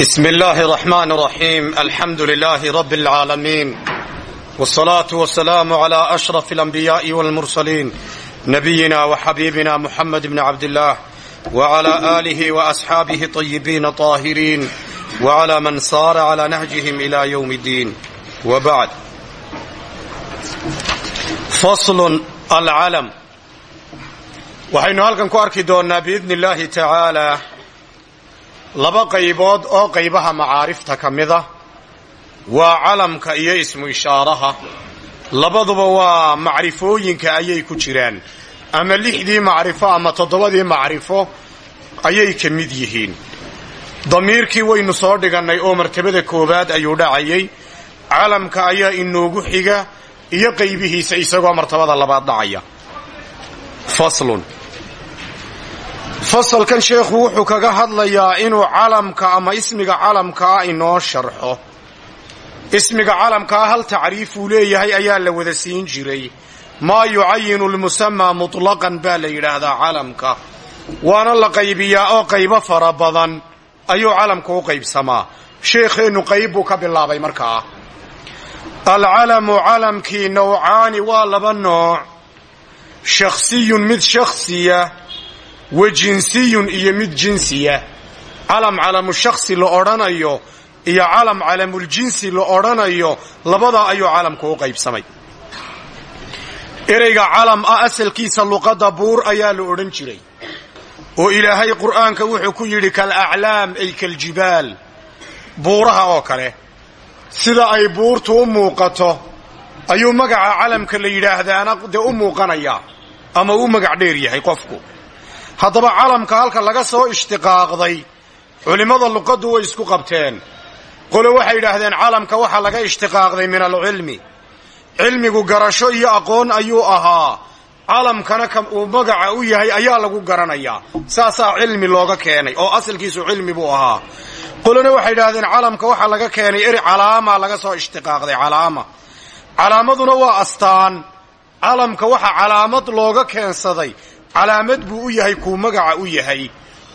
بسم الله الرحمن الرحيم الحمد لله رب العالمين والصلاة والسلام على أشرف الأنبياء والمرسلين نبينا وحبيبنا محمد بن عبد الله وعلى آله وأصحابه طيبين طاهرين وعلى من صار على نهجهم إلى يوم الدين وبعد فصل العلم waxaynu halkan ku arki doonnaa biidni illaahi tacaalaa laba qaybood oo qaybaha macaarifta ka mida waa calamka iyo ismu ishaaraha. Labaduba waa macrifooyinka ayay ku jiraan. Ama lixdii macrifo ama toddobadii macrifo ayay ka mid yihiin. Damiirkii waynu soo dhigannay oo martabada koowaad ayuu dhacayay calamka ayaa inoogu xiga iyo qaybihiisa isagoo martabada labaad dhacaya. Faslun fasalkan sheekhu wuxuu kaga hadlayaa inuu calamka ama ismiga calamkaa inoo sharxo. Ismiga calamkaa hal tacriifuu leeyahay ayaa la wada siin jiray. Maa yucayinu lmusamaa mutlaqan baa la yidhaahdaa calamka. Waana la qaybiyaa oo qaybo fara badan ayuu calamka u qaybsamaa. Sheekheennu qayb buu ka bilaabay markaa. Alcalamu calamkii nawcaani waa laba nooc. Shakhsiyun mid shakhsiya wa jinsiyun iyo mid jinsiya calam calamu shakhsi la odhanayo iyo calam calamuljinsi la odhanayo labadaa ayuu calamku u qaybsamay. Ereyga calam ah asalkiisa luqadda buur ayaa la odhan jiray. Oo ilaahay qur'aanka wuxuu ku yidhi kalaclaam ay kaljibaal buuraha oo kale. Sida ay buurtu u muuqato ayuu magaca calamka la yidhaahdaana dee u muuqanayaa ama u magac dheer yahay qofku haddaba calamka halka laga soo ishtiqaaqday culimmada luqaddu way isku qabteen. Qole waxay yidhaahdeen calamka waxaa laga ishtiqaaqday min alcilmi. Cilmigu garasho iyo aqoon ayuu ahaa. Calamkana ka uu magaca u yahay ayaa lagu garanayaa. Saasaa cilmi looga keenay oo asalkiisu cilmi buu ahaa. Qolena waxay yidhahdeen calamka waxaa laga keenay eri calaama laga soo ishtiqaaqday calaama. Calaamaduna waa astaan. Calamka waxaa calaamad looga keensaday calaamad buu u yahay kuu magaca u yahay.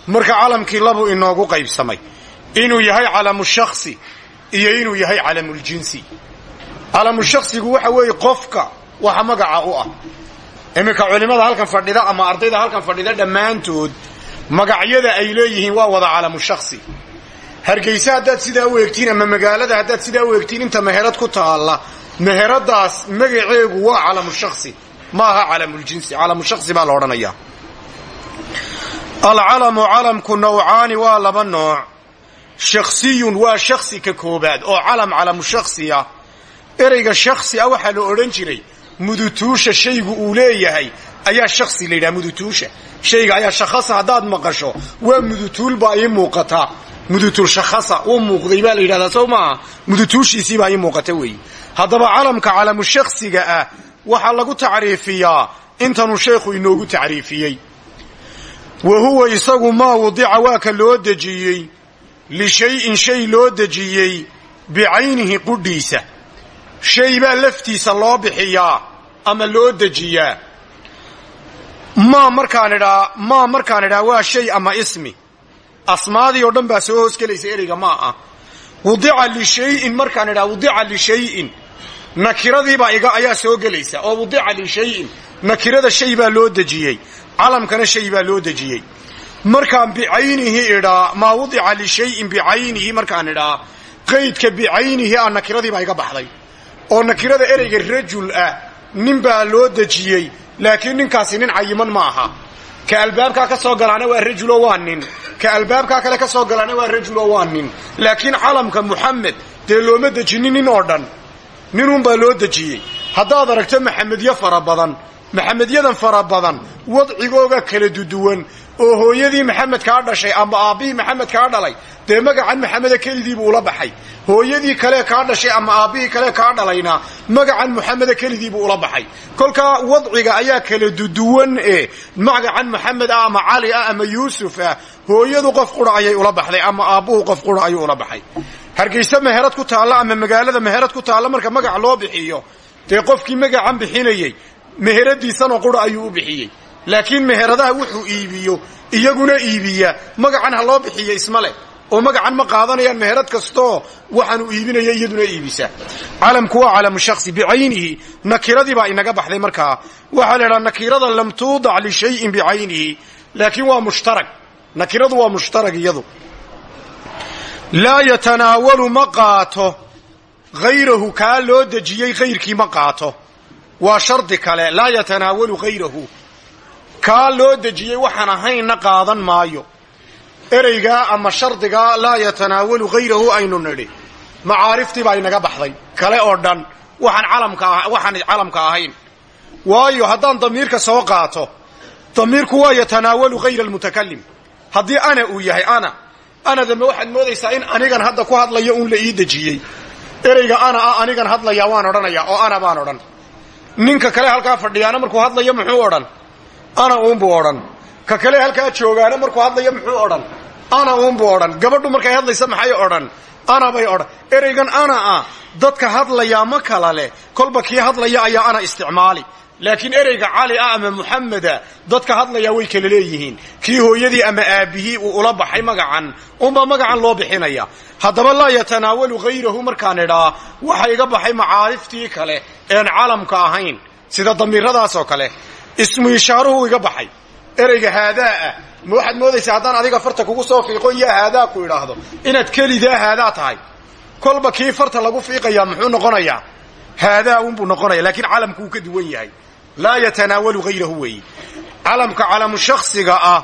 Marka calamkii labuu inoogu qaybsamay inuu yahay calamu shakhsi iyo inuu yahay calamuljinsi calamu shakhsigu waxa weeye qofka waxa magaca u ah. Iminka culimmada halkan fadhida ama ardayda halkan fadhida dhammaantood magacyada ay leeyihiin waa wada calamu shakhsi. Hargeyse haddaad sidaa u eegtiin ama magaalada haddaad sidaa u eegtiin inta meherad ku taalla meheradaas magaceegu waa calamu shakhsi maaha calamuljinsi calamu shakhsi baa la odhanayaa. Alcalamu calamku nawcaani waa laba nooc. Shakhsiyun waa shakhsi ka koobaad oo calam calamu shakhsiya ereyga shakhsi ah waxaa la odhan jiray mudutuusha shaygu uu leeyahay ayaa shakhsi la yidhaha mudutuusha. Shayga ayaa shakhasa haddaad maqasho waa mudutuul baa ii muuqataa mudutuul shakhasa uu muuqday baa la yidhahdaa sow maaha? Mudutuushiisii baa ii muuqata weeye haddaba calamka calamu shakhsiga ah waxaa lagu tacriifiyaa. Intanuu sheekhu inoogu tacriifiyey. Wa huwa isagu maa wudica waa ka loo dejiyey. Lishayin shay loo dejiyey. Bicaynihi qudhiisa. Shay baa laftiisa loo bixiyaa ama loo dejiyaa. Maa markaan idhaa maa markaan idhaa waa shay ama ismi. Asmaadii oo dhan baa soo hoosgelaysa ereyga maa ah wudica lishayin markaan idhaa wudica lishayin nakiradiibaa ayaa soo gelaysa. Oo wudica lishayin nakirada shay baa loo dejiyey. Calamkana shay baa loo dejiyey. Markaan bicaynihi idhaa maa wudica lishayin bicaynihi markaan idhaa qaydka bicaynihi ah nakiradiibaa iga baxday. Oo nakirada ereyga rajul ah nin baa loo dejiyey laakiin ninkaasi nin cayiman ma aha. Ka albaabkaa ka soo galaana waa rajulo waa nin. Ka albaabkaa kale ka soo galaana waa rajulo waa nin. Laakiin calamka muxamed dee looma dejinin nin oo dhan ninunbaa loo dejiyey. Haddaad aragto maxamedyo fara badan maxamedyadan fara badan wadcigooga kala duduwan oo hooyadii maxamed kaa dhashay ama aabbihii maxamed kaa dhalay dee magacan maxameda kelidiibuu ula baxay. Hooyadii kale kaa dhashay ama aabbihii kale kaa dhalayna magacan muxameda kelidiibuu ula baxay. Kolkaa wadciga ayaa kala duduwan ee magacan maxamed ah ama cali ah ama yuusuf ah hooyadu qof qura ayay ula baxday ama aabbuhu qof qura ayuu ula baxay hargeysa meherad ku taalla ama magaalada meherad ku taalla marka magac loo bixiyo dee qofkii magacan bixinayey meheradiisanoo qura ayuu u bixiyey. Laakiin meheradaha wuxuu iibiyo iyaguna iibiya. Magacan ha loo bixiyo isma leh. Oo magacan ma qaadanayaan meherad kastoo waxaanu iibinaya iyaduna iibisa. Calamku waa calamu shaksi bicaynihi. Nakiradii baa inaga baxday markaa waxaa la idhaha nakirada lam tuudac lishayin bicaynihi. Laakiin waa mushtarag. Nakiradu waa mushtarag iyadu laa yatanaawalu ma qaato. Hayrahu kaa loo dejiyey hayrkii ma qaato. Waa shardi kale laa yatanaawalu hayrahu kaa loo dejiyey waxaan ahaynna qaadan maayo. Ereygaa ama shardigaa laa yatanaawalu hayrahu aynu nidhi. Macaariftii baa inaga baxday kale oo dhan. Waxaan calamka calamka ahayn. Waayo haddaan damiirka soo qaato damiirku waa yatanaawalu hayra almutakalim haddii ana uu yahay ana ana dambe waxaad moodaysaa in anigan hadda ku hadlayo uun la ii dejiyey. Ereyga ana ah anigan hadlayaa waan odhanayaa oo ana baan odhan. Ninka kale halkaa fadhiyaana markuu hadlayo muxuu odhan? Ana uunbuu odhan. Ka kale halkaa joogaana markuu hadlayo muxuu odhan? Ana uunbuu odhan. Gabadhu markay hadlaysa maxay odhan? Ana bay odhan. Ereygan ana ah dadka hadlayaa ma kala leh. Kolba kii hadlaya ayaa ana isticmaali laakiin ereyga cali ah ama muxameda dadka hadlayaa way kala leeyihiin. Kii hooyadii ama aabihii uu ula baxay magacan unbaa magacan loo bixinaya. Haddaba laa yatanaawalu hayrahu markaan idhaa waxa iga baxay macaariftii kale een calamka ahayn sida damiiradaas oo kale. Ismu ishaaruhu iga baxay. Ereyga haadaa ah ma waxaad moodaysaa haddaan adiga farta kugu soo fiiqo yaa haadaa ku idhaahdo inaad kelidaa haadaa tahay. Kolba kii farta lagu fiiqayaa muxuu noqonayaa? Haadaa unbuu noqonaya laakiin calamku uu ka duwan yahay laa yatanaawalu hayrahu weeyi calamka calamu shaksiga ah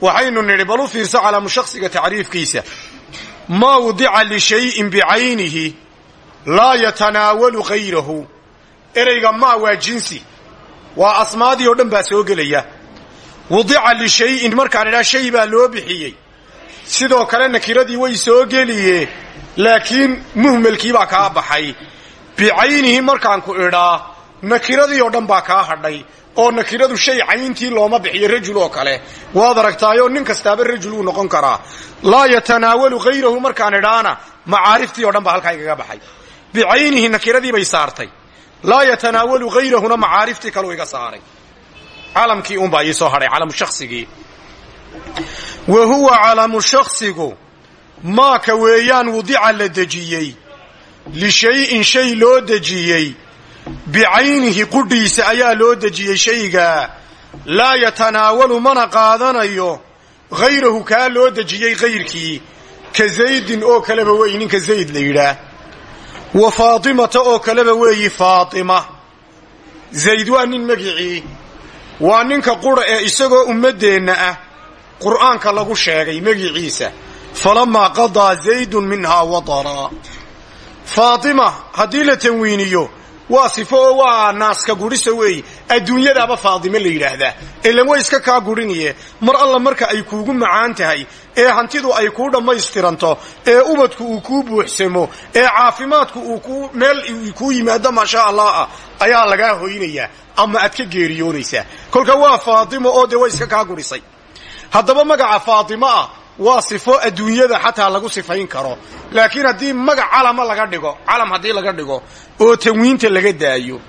waxaynu nidhi bal u fiirso calamu shaksiga tacriifkiisa. Maa wudica lishayin bicaynihi laa yatanaawalu hayrahu ereyga maa waa jinsi waa asmaadii oo dhan baa soo gelaya. Wudica lishayin markaan idhaa shay baa loo bixiyey. Sidoo kale nakiradii way soo geliye laakiin muhmelkii baa kaa baxay. Bicaynihi markaan ku idhaa nakiradii oo dhan baa kaa hadhay oo nakiradu shay cayntii looma bixiyo rajul oo kale. Waad aragtaayoo nin kastaaba rajul uu noqon karaa. Laa yatanaawalu hayrahu markaan idhaana macaariftii oo dhan baa halkaa igaga baxay. Bicaynihi nakiradii bay saartay. Laa yatanaawalu hayrahuna macaariftii kaleu iga saaray. Calamkii unbaa ii soo hadhay calamu shaksigii wa huwa calamu shaksigu maaka weeyaan wudica la dejiyey. Lishayin shay loo dejiyey bicaynihi qudhiisa ayaa loo dejiyey shaygaa laa yatanaawalu mana qaadanayo. Hayrahu kaa loo dejiyey hayrkii ka zaydin oo kaleba weeyi ninka zayd la yidhaah. Wa faatimata oo kaleba weeyi faatima. Zayd waa nin magicii. Waa ninka qura ee isagoo ummaddeenna ah. Qur'aanka lagu sheegay magiciisa. Falamaa qadaa zaydun minhaa wataraa faatima haddii la tanwiiniyo waa sifo oo waa naaska gudhisa weeye adduunyadaaba faadime la yidhaahdaa. Ilan way iska kaa gudhiniye. Mar alla marka ay kuugu macaan tahay ee hantidu ay kuu dhammaystiranto ee ubadku uu kuu buuxsamo ee caafimaadku uu meel kuu yimaado maasha allah ah ayaa lagaa hoynayaa ama aad ka geeriyoonaysaa kolka waa faatimo oo dee way iska kaa gudhisay. Haddaba magaca faatimo ah waa sifo adduunyada xataa lagu sifayn karo. Laakiin haddii magac calama laga dhigo calam haddii laga dhigo oo tanwiinta laga daayo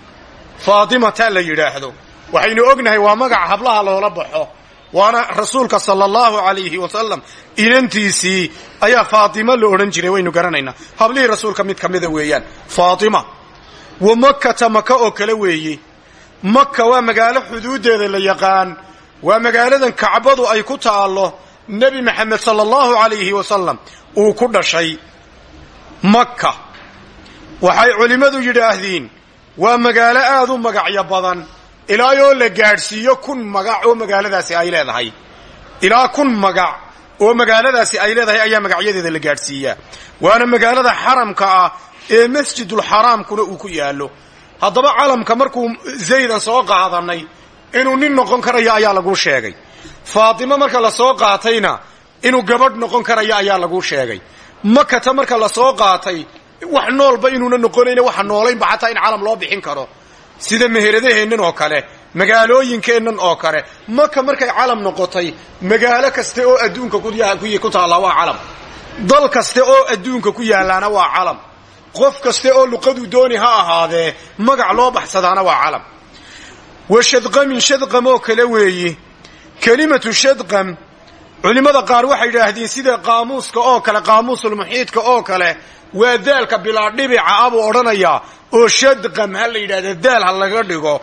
faatimata la yidhaahdo waxaynu ognahay waa magac hablaha loola baxo waana rasuulka sala allahu alayhi wasalam inantiisii ayaa faatima la odhan jiray waynu garanaynaa. Hablihii rasuulka mid ka mida weeyaan. Faatima wa makkata maka oo kale weeye maka waa magaalo xuduuddeeda la yaqaan. Waa magaaladan kacbadu ay ku taallo nebi maxamed sala allahu alayhi wasalam uu ku dhashay makka. Waxay culimmadu yidhaahdiin waa magaalo aad u magacyo badan. Ilaayoo la gaadhsiiyo kun magac oo magaaladaasi ay leedahay. Ilaa kun magac oo magaaladaasi ay leedahay ayaa magacyadeeda la gaadhsiiyaa waana magaalada xaramka ah ee masjidulxaraamkuna uu ku yaallo. Haddaba calamka markuu zaydan soo qaadanay inuu nin noqon karayo ayaa laguu sheegay faatimo marka la soo qaatayna inuu gabadh noqon karayo ayaa laguu sheegay. Makata marka la soo qaatay wax noolba inuuna noqonayna waxa noolaynba xataa in calam loo bixin karo. Sida meheradaheennan oo kale magaalooyinkeennan oo kale. Maka markay calam noqotay magaalo kaste oo adduunka ku taallaa waa calam. Dal kaste oo adduunka ku yaalaana waa calam. Qof kaste oo luqadu dooni ha ahaadee magac loo baxsadaana waa calam. Wa shadqamin shadqam oo kale weeyi kelimatu shadqam culimmada qaar waxay yidhaahdeen sida qaamuuska oo kale qaamuusulmuxiidka oo kale waa daalka bilaa dhibica ah buu odhanayaa oo shadqam ha la daal ha laga dhigo.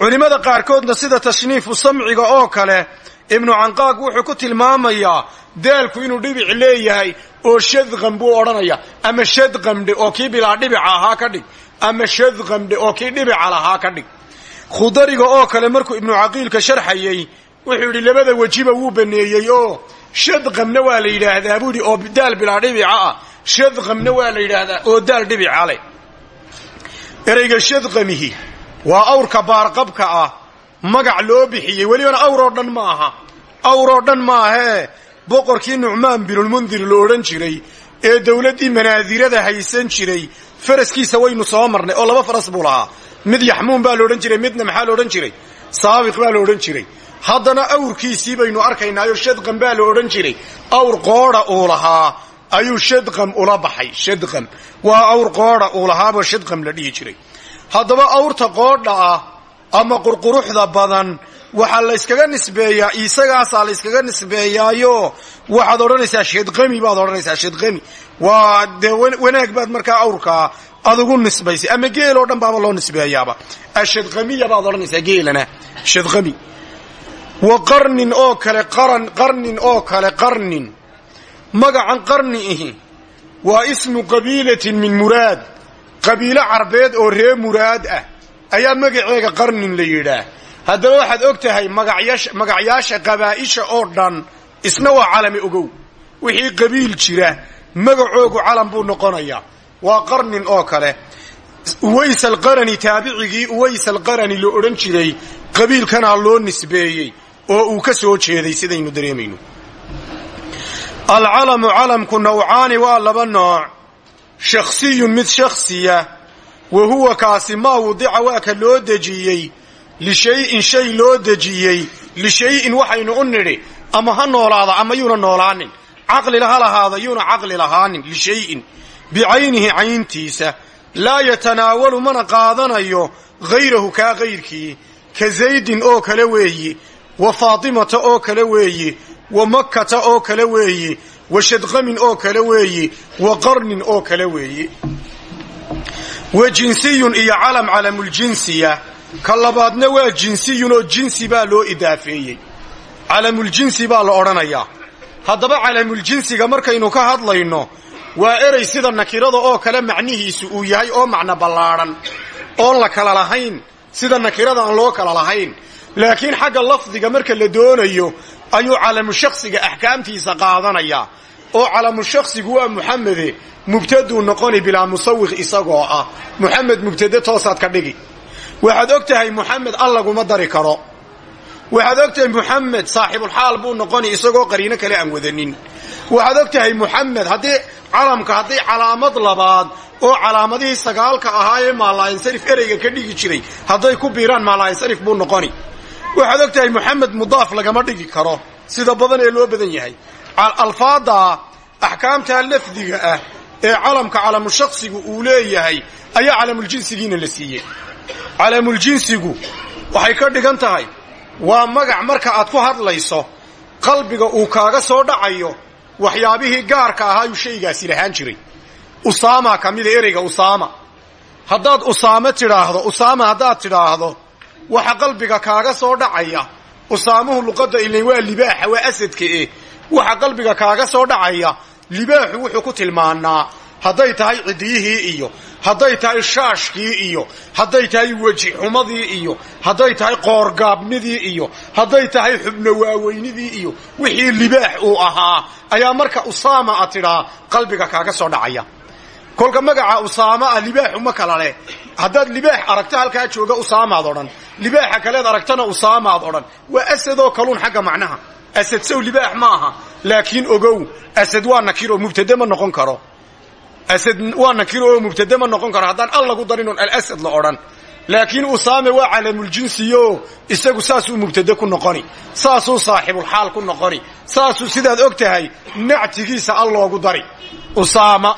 Culimmada qaarkoodna sida tashniifu samciga oo kale ibnu canqaaq wuxuu ku tilmaamayaa daalku inuu dhibic leeyahay oo shadqam buu odhanaya. Ama shadqamdhe oo kii bilaa dhibica ahaa ka dhig. Ama shadqamdhe oo kii dhibica lahaa ka dhig. Khudariga oo kale markuu ibnu caqiilka sharxayey wuxuu yidhi labada wejiba wuu baneeyey oo shadqamna waa la yidhaahdaa. Buu yidhi oo daal bilaa dhibica ah shadqamna waa la yidhaahdaa oo daal dhibica leh ereyga shadqamihi waa awrka baarqabka ah magac loo bixiyey welibana awroo dhan ma aha. Awroo dhan ma ahee boqorkii nucmaan binulmundir lo odhan jiray ee dowladdii manaadirada haysan jiray faraskiisa waynu soo marnay oo laba faras buu lahaa. Mid yaxmuun baa la odhan jiray midna maxaa la odhan jiray? Saabiq baa la odhan jiray haddana awrkiisii baynu arkaynaayo shadqam baa la odhan jiray. Awr qoodha uu lahaa ayuu shadqam ula baxay. Shadqam waa awr qoodha uu lahaaboo shadqam la dhihi jiray. Haddaba awrta qoodha ah ama qurquruxda badan waxaa layskaga nisbeeyaa isagaasaa layskaga nisbeeyaayo. Waxaad odhanaysaa shadqami baad odhanaysaa shadqami waa wanaag baad markaa awrkaa adugu nisbaysay. Ama geel oo dhan baaba loo nisbeeyaaba. Ashadqamiya baad odhanaysaa geelana. Shadqami wa qarnin oo kale qaran qarnin oo kale qarnin. Magacan qarni ihi. Waa ismu qabiilatin min muraad. Qabiilo carbeed oo ree muraad ah. Ayaa magaceega qarnin la yidhaah. Haddaba waxaad og tahay magacyaasha qabaa'isha oo dhan isna waa calami ogow. Wixii qabiil jira magacoogu calam buu noqonayaa waa qarnin oo kale. Uways alqarani taabicigii uways alqarani la odhan jiray qabiilkanaa loo nisbeeyey oo uu ka soo jeeday sidaynu dareemayno. Alcalamu calamku nawcaani waa laba nooc. Shakhsiyun mid shakhsiya wa huwa kaasi maa wudica waa ka loo dejiyey lishayin shay loo dejiyey lishayin waxaynu u nidhi ama ha noolaada ama yuuna noolaanin. Caqlila ha lahaada yuuna caqli lahaanin lishayin bicaynihi cayntiisa. Laa yatanaawalu mana qaadanayo hayrahu kaa kayrkii ka zaydin oo kale weeyi wa faatimata oo kale weeyi wa makkata oo kale weeyi wa shadqamin oo kale weeyi wa qarnin oo kale weeyi. Wa jinsiyun iyo calam calamuljinsiya ka labaadna waa jinsiyun oo jinsi baa loo idaafeeyey. Calamuljinsi baa la odhanayaa. Haddaba calamuljinsiga markaynu ka hadlayno waa erey sida nakirada oo kale macnihiisu uu yahay oo macno ballaadhan oon la kala lahayn sida nakirada aan loo kala lahayn laakiin xagga lafdiga marka la doonayo ayuu calamu shakhsiga axkaamtiisa qaadanayaa. oo calamu shakhsigu waa muxamede mubtaduu noqoni bilaa musawiq isagoo ah. Muxamed mubtade toosaad ka dhigi. Waxaad og tahay muxamed al laguma dari karo. Waxaad og tahay muxamed saaxibulxaal buu noqoni isagoo qariino kale aan wadanin. Waxaad og tahay muxamed haddii calamka haddii calaamad labaad oo calaamadihii sagaalka ahaa ee maalaainsarif ereyga ka dhigi jiray hadday ku biiraan maalaainsarif buu noqoni waxaad og tahay muxamed mudaaf lagama dhigi karo. Sida badan ee loo badan yahay. Alfaada axkaamtaa lafdiga ah ee calamka calamu shaksigu uu leeyahay ayaa calamuljinsigiina la siiyey. Calamuljinsigu waxay ka dhigan tahay waa magac marka aad ku hadlayso qalbiga uu kaaga soo dhacayo waxyaabihii gaarka ahaayuu shaygaasi lahaan jiray. Usaama ka mida ereyga usaama. Haddaad usaame tidhaahdo usaama haddaad tidhaahdo waxa qalbiga kaaga soo dhacaya. Usaamuhu luqadda ilayn waa libaaxa waa asadka eh. Waxa qalbiga kaaga soo dhacaya libaaxu wuxuu ku tilmaanaa hadday tahay cidiyihii iyo hadday tahay shaashkii iyo hadday tahay weji xumadii iyo hadday tahay qoorgaabnidii iyo hadday tahay xubno waaweynidii iyo wixii libaax uu ahaa ayaa marka usaama a tidhaa qalbiga kaaga soo dhacaya. Kolka magaca usaama ah libaaxu ma kala leh haddaad libaax aragto halkaa jooga usaamaad odhan. Libaaxa kaleed aragtana usaamaad odhan. Waa asadoo kaluun xagga macnaha. Asad sow libaax ma aha. Laakiin ogow asad waa nakiro mubtade ma noqon karo. Asad waa nakiro oo mubtade ma noqon karo. Haddaan al lagu darin oon alasad la odhan. Laakiin usaame waa calamuljinsiyo isagu saasuu mubtade ku noqoni. Saasuu saaxibulxaal ku noqoni. Saasuu sidaad og tahay nactigiisa al loogu dari. Usaama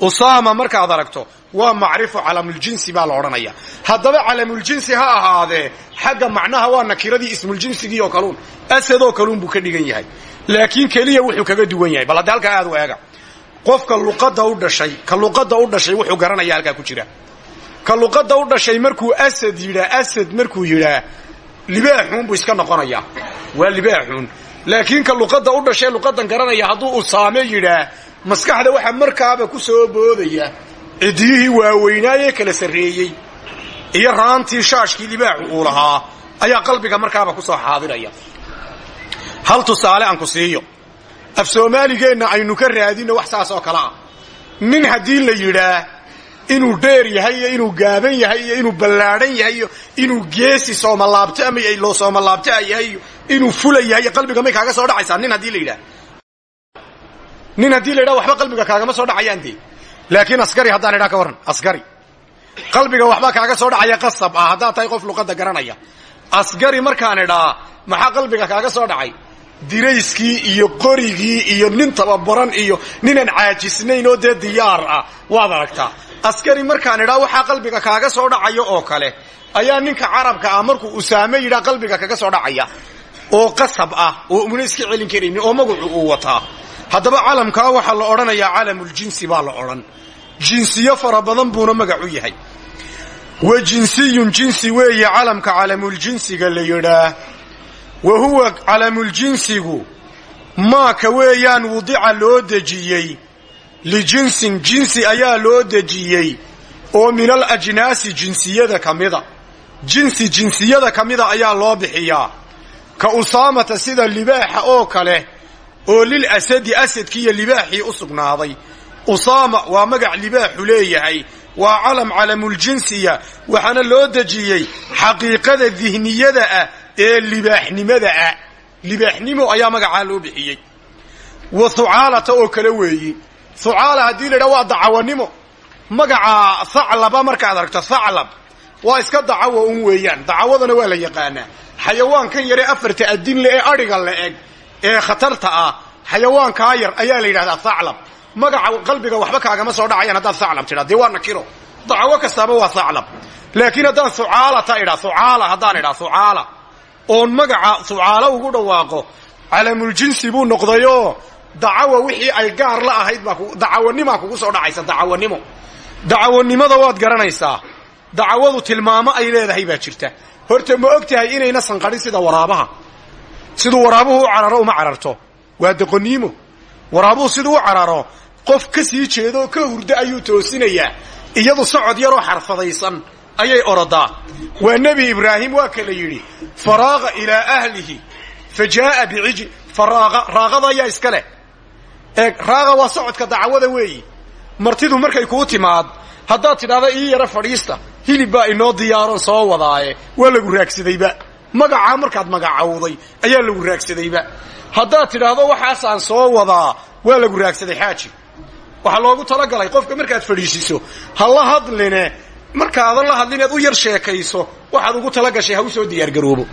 usaama markaad aragto waa macrifo calamuljinsi baa la odhanaya. Haddaba calamuljinsi ha ahaadee xagga macnaha waa nakiradii ismuljinsigii oo kaluun. Asadoo kaluun buu ka dhigan yahay. Laakiin keliya wuxuu kaga duwan yahay. Bal hadda aad u qofka luqadda u dhashay ka luqadda u dhashay wuxuu garanaya halkaa ku jira. Ka luqadda u dhashay markuu asad yidhaa asad markuu yidhaa libaaxuun buu iska noqonayaa waa libaaxuun laakiin ka luqadda u dhashay luqadan garanaya hadduu usaame yidhaa maskaxda waxaa markaaba ku soo boodaya cidiyihii waaweynaaye kala sarreeyey. Iyo raantii shaashkii libaaxu uu lahaa ayaa qalbiga markaaba ku soo xaadiraya hal tusaale aan ku siiyo. Af soomaaligeenna aynu ka raadinno wax saas oo kale ah. Nin haddii la yidhaa inuu dheer yahay iyo inuu gaaban yahay iyo inuu ballaadhan yahay iyo inuu geesi soomalaabto ama loo soomalaabtaa yahay inuu fula yahay iyo qalbiga may kaaga soo dhacaysaa nin haddii la yidhaha nin haddii la yidhaha waxba qalbiga kaagama soo dhacayaan dee laakiin askari haddaan idhaa ka warran askari. Qalbiga waxbaa kaaga soo dhacaya qasab ah haddaad tahay qof luqadda garanaya. Askari markaan idhaa maxaa qalbiga kaaga soo dhacay? Dirayskii iyo qorigii iyo nin tababaran iyo ninaan caajisnayn oo dee diyaar ah waad aragtaa. Askari markaan idhaa waxaa qalbiga kaaga soo dhacayo oo kale. Ayaa ninka carabka ah markuu usaame yidhaa qalbiga kaga soo dhacaya. Oo qasab ah oo una iska celin karaynin oo magacu uu wataa. Haddaba calamkaa waxaa la odhanayaa calamuljinsi baa la odhan jinsiyo fara badan buuna magacu yahay. Wa jinsiyun jinsi weeye calamka calamuljinsiga la yidhaah wa huwa calamuljinsigu maaka weeyaan wudica loo dejiyey. Lijinsin jinsi ayaa loo dejiyey oo min al ajnaasi jinsiyada ka mida. Jinsi jinsiyada ka mida ayaa loo bixiyaa ka usaamata sida libaaxa oo kale oo lil asadi asadkiiyo libaaxii u sugnaaday usaama waa magac libaaxu leeyahay waa calam calamuljinsiya waxaana loo dejiyey xaqiiqada dihniyada ah ee libaaxnimada ah. Libaaxnimo ayaa magacaa loo bixiyey. Wa hucaalata oo kale weeyi hucaala haddii la yidhaha waa dacawanimo magaca haclaba markaad aragto haclab waa iska dacawa un weeyaan. Dacawadana waa la yaqaanaa. Xayawaankan yare afarta adin le ee adhiga la eg ee khatarta ah xayawaankaa yar ayaa la yidhahdaa haclab magaca qalbiga waxba kaagama soo dhacayaan haddaad haclab tidhaa dee waa nakiro dacawo kastaaba waa haclab laakiin haddaan hucaalata idhaa hucaala haddaan idhaa hucaala oon magaca hucaalo ugu dhawaaqo calamuljinsi buu noqdayoo dacawa wixii ay gaar la ahayd baa dacawanimaa kugu soo dhacaysa dacawanimo dacawanimada waad garanaysaa. Dacawadu tilmaamo ay leedahay baa jirta. Horta ma og tahay inayna sanqadhin sida waraabaha. Siduu waraabuhu u cararo uma cararto. Waa doqoniimo waraabuhu siduu u cararo qof ka sii jeedo oo ka hurdo ayuu toosinayaa. Iyadu socod yaroo xarfadaysan ayay orodaa. Waa nebi ibraahim waa kala yidhi faraaqa ilaa ahlihi fa jaaa faraaqa raaqada ayaa iska leh. Eeg raaqa waa socodka dacwada weeyi. Martidu markay kuu timaad haddaad tidhahda ii yaro fadhiista hilib baa inoo diyaaron soo wadaaye waa lagu raagsadayba. Magacaa markaad magacawday ayaa lagu raagsadayba haddaad tidhaahdo waxaasaan soo wadaa waa lagu raagsaday xaaji. Waxaa loogu talagalay qofka markaad fadhiisiso ha la hadline markaadan la hadlin eed u yar sheekayso waxaad ugu talagashay ha u soo diyaargaroobo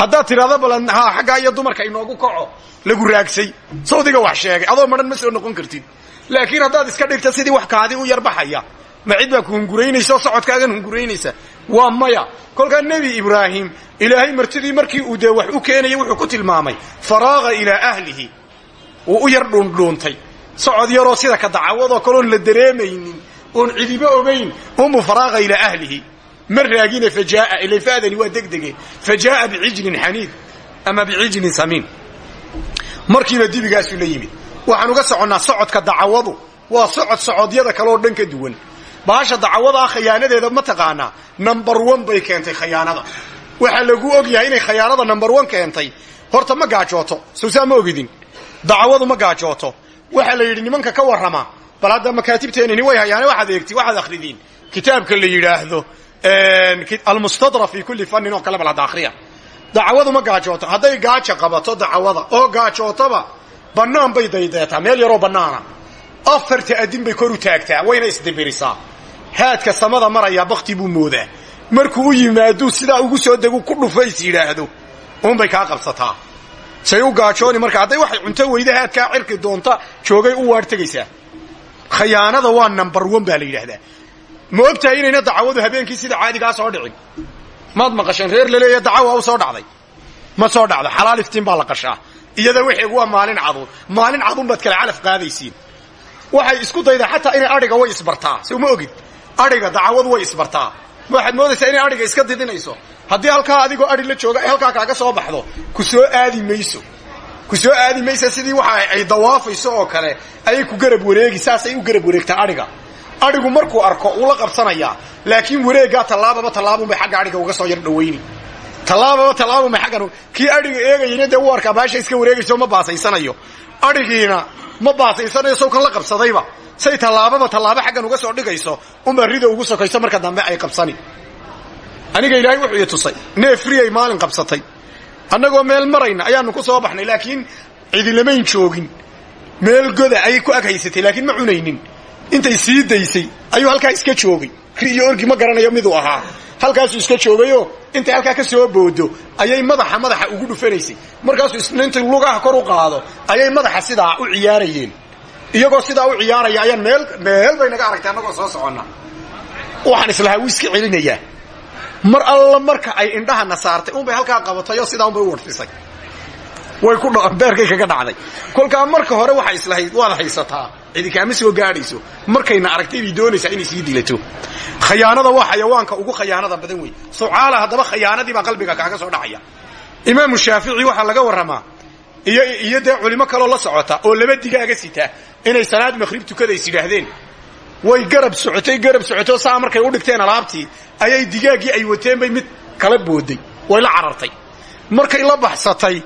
haddaad tidhahdo balan ha xaggaa iyo dumarka inoogu kaco lagu raagsay. Sawdiga wax sheegay adoo madhan ma soo noqon kartid. Laakiin haddaad iska dhigta sidii wax kaadi u yarbaxaya ma cid baa ku hunguraynaysa oo socodkaagan hunguraynaysa waa maya. Kolkaa nebi ibraahim ilaahay martidii markii uu dee wax u keenayay wuxuu ku tilmaamay faraaqa ilaa ahlihi. Wuu u yar dhuundhuuntay. Socod yaroo sida ka dacawadoo kaloon la dareemaynin oon cidiba ogayn unbuu faraaqa ilaa ahlihi. Ma raagine fajaaa ilayfaadani waa degdege. Fa jaaa bicijlin xaniid ama bicijlin samiin. Markiiba dibigaasuu la yimid. Waxaan uga soconnaa socodka dacawadu. Waa socod socodyada kaleoo dhan ka duwan baasha dacawadaa khayaanadeeda ma taqaanaa. Number one bay keentay khayaanada waxaa lagu og yahay inay khayaanada number one keentay. Horta ma gaajooto. Sowsaa ogidin. Dacawadu ma gaajooto. Waxaa la yidhi nimanka ka warrama bal hadda makaatibteenini way hayaane waxaad eegti waxaad akhridiin. Kitaabka la yidhaahdo almustadra fi kulli fannin oo kale bal akhriya. Dacwadu ma gaajooto. Hadday gaaja qabato dacwada oo gaajootoba bannaan bay daydeetaa meel yaroo bannaana. Afarta adin bay kor u taagtaa wayna isdibirisaa haadka samada maraya bakti buu moodaa. Markuu u yimaaduu sidaa ugu soo degu ku dhufays yidhaahdo. Uunbay kaa qabsataa. Say u gaajooni marka hadday waxay cunto weyda haadkaa cirki doonta joogay u tegaysaa. Khayaanada waa number one baa la yidhaahdaa. Ma og tahay inayna dacwadu habeenkii sida caadigaa soo dhicin? Maad maqasheen reer laleeya dacawa u soo dhacday. Ma soo dhacdo xalaal iftiin baa la qashaa. Iyada wixeegu waa maalin caduun maalin caduun baad kale calaf qaadaysiin. Waxay isku daydaa xataa inay adhiga way isbartaa soo ma ogid adhiga dacawadu way isbartaa. Waxaad moodaysaa inay adhiga iska didinayso. Haddii halkaa adigoo adhi la jooga halkaa kaaga soo baxdo ku soo aadi mayso. Ku soo aadi maysa sidii waxa ay dawaafayso oo kale ayay ku garab wareegi saasay u garab wareegtaa adhiga. Adhigu markuu arko uu la qabsanayaa laakiin wareeggaa tallaababa tallaabunbay xagga adhiga uga soo yar dhawayni tallaababa tallaabunbay aggan kii adhiga eegayana dee u arkaa baasha iska wareegayso ma baasaysanayo adhigiina ma baasaysanayo sow kan la qabsadayba say tallaababa tallaabo xaggan uga soo dhigayso unbaa rida ugu sokayso marka dambe ay qabsani. Aniga ilaahay wuxuu ii tusay neef riyay maalin qabsatay. Annagoo meel marayna ayaanu ku soo baxnay laakiin cidilamayn joogin. Meel goda ayay ku ag haysatay laakiin ma cunaynin. Intay sii ayuu halkaa iska joogay. Ri iyo ma garanayo miduu ahaa. Halkaasuu iska joogayoo intay halkaa ka soo boodo ayay madaxa madaxa ugu dhufanaysay. Markaasuu isna intay lugaha kor u qaado ayay madaxa sidaa u ciyaarayeen iyagoo sidaa u ciyaaraya ayaan meel meel bay naga aragtay annagoo soo soconna. Waxaan islahaa wuu iska mar alla marka ay indhahana saartay unbay halkaa qabatayoo sidaa unbay u wadfisay way ku beerkay kaga dhacday. Kolkaa marka hore waxay islahayd waad haysataa. Cidi kaama soo gaadhayso. Markayna aragtay bay doonaysaa inay sii dilato. Khayaanada waa xayawaanka ugu khayaanada badan wey sucaala haddaba khayaanadii baa qalbiga kaaga soo dhacaya. Imaamu shaafici waxaa laga warramaa iyo dee culimo kaloo la socota oo laba digaaga sita inay salaad maqhrib tukadays yidhaahdeen. Way garab socotay garab socotay oo saa markay u dhigteen alaabtii ayay digaaggii ay wateen bay mid kala booday way la carartay. Markay la baxsatay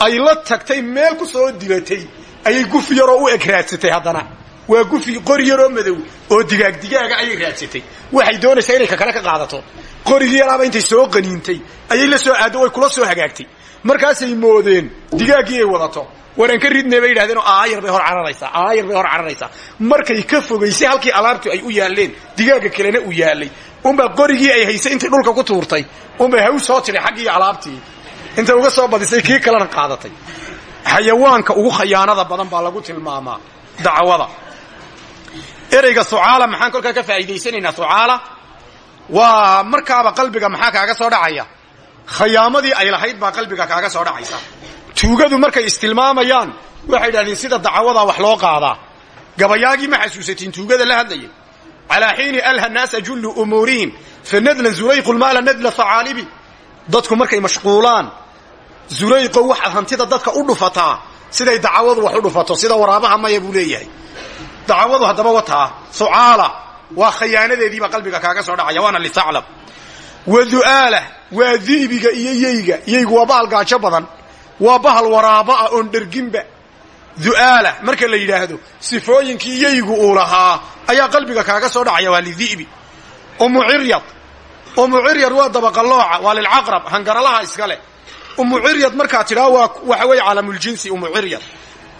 ay la tagtay meel ku soo dilatay ayay gufi yaroo u eg raadsatay haddana. Waa gufi qori yaroo madow oo digaag digaaga ayay raadsatay. Waxay doonaysaa inay kakale ka qaadato. Qorigii yaraaba intay soo qaniintay ayay la soo aaddo way kula soo hagaagtay markaasay moodeen digaaggii ay wadato. Waraan ka ridnay bay yidhahdeen oo bay hor cararaysaa aayar bay hor cararaysaa markay ka fogaysay halkii alaabtu ay u yaalleen digaagga kalena u yaalay. Unbaa qorigii ay haysay intay dhulka ku tuurtay. Unbay haw soo tiray xaggii alaabtii. Intay uga soo badisay kii kalena qaadatay. Xayawaanka ugu khayaanada badan baa lagu tilmaamaa. Dacwada. Ereyga sucaala maxaan kolkaa ka faa'iidaysanaynaa sucaala? Waa markaaba qalbiga maxaa kaaga soo dhacaya khayaamadii ay lahayd baa qalbiga kaaga soo dhacaysa. Tuugadu markay istilmaamayaan waxay idhahdeen sida dacwadaa wax loo qaadaa. Gabayaagii ma xasuusatiin tuugada la hadlayay. Calaa xiini alha naasa jullu umuurihim fa nadlan zurayqu lmaala nadla hacaalibi dadku markay mashquulaan zurayqo waxaad hantida dadka u dhufataa siday dacwadu wax u dhufato sida waraabaha maya buu leeyahay. Dacwadu haddaba wataa sucaala waa khayaanadeediibaa qalbiga kaaga soo dhacaya waana litaclam wa du'aalah waa di'biga iyo yeyga. Yeygu waa bahal gaajo badan. Waa bahal waraaba ah oon dherginba. Du'aalah marka la yidhaahdo sifooyinkii yeygu uu lahaa ayaa qalbiga kaaga soo dhacaya waa lidi'bi umu ciryad. Umu ciryad waa dabaqallooca waa lilcaqrab hangaralaha iska leh. Umu ciryad markaa tidhaa waa waxa weeye calamuljinsi umu ciryad.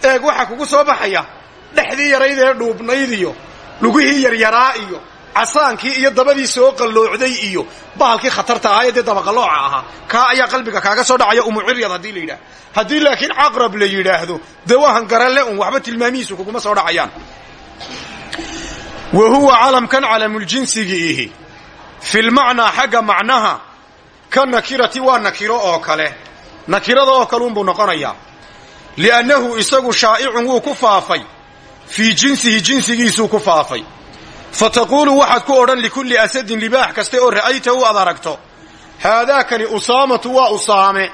Eeg waxaa kugu soo baxaya dhexdii yarayd ee dhuubnayd iyo lugihii yaryaraa iyo casaankii iyo dabadii soo qalloocday iyo bahalkii khatarta ahaa ee dee dabaqallooca ahaa. Kaa ayaa qalbiga kaaga soo dhacaya umu ciryad haddii la yidhahdo haddii laakiin caqrab la yidhaahdo dee waa hangarale un waxba tilmaamihiisu kuguma soo dhacayaan. Wa huwa calamkan calamuljinsigii ihi. Filmacnaa xagga macnaha ka nakirati waa nakiro oo kale. Nakirada oo kale unbuu noqonayaa. Liannahu isagu shaa'icun wuu ku faafay. Fii jinsihi jinsigiisuu ku faafay fa taquulu waxaad ku odhan likulli asadin libaax kaste oo ra'aytahu aad aragto haadaakani usaamatu waa usaame.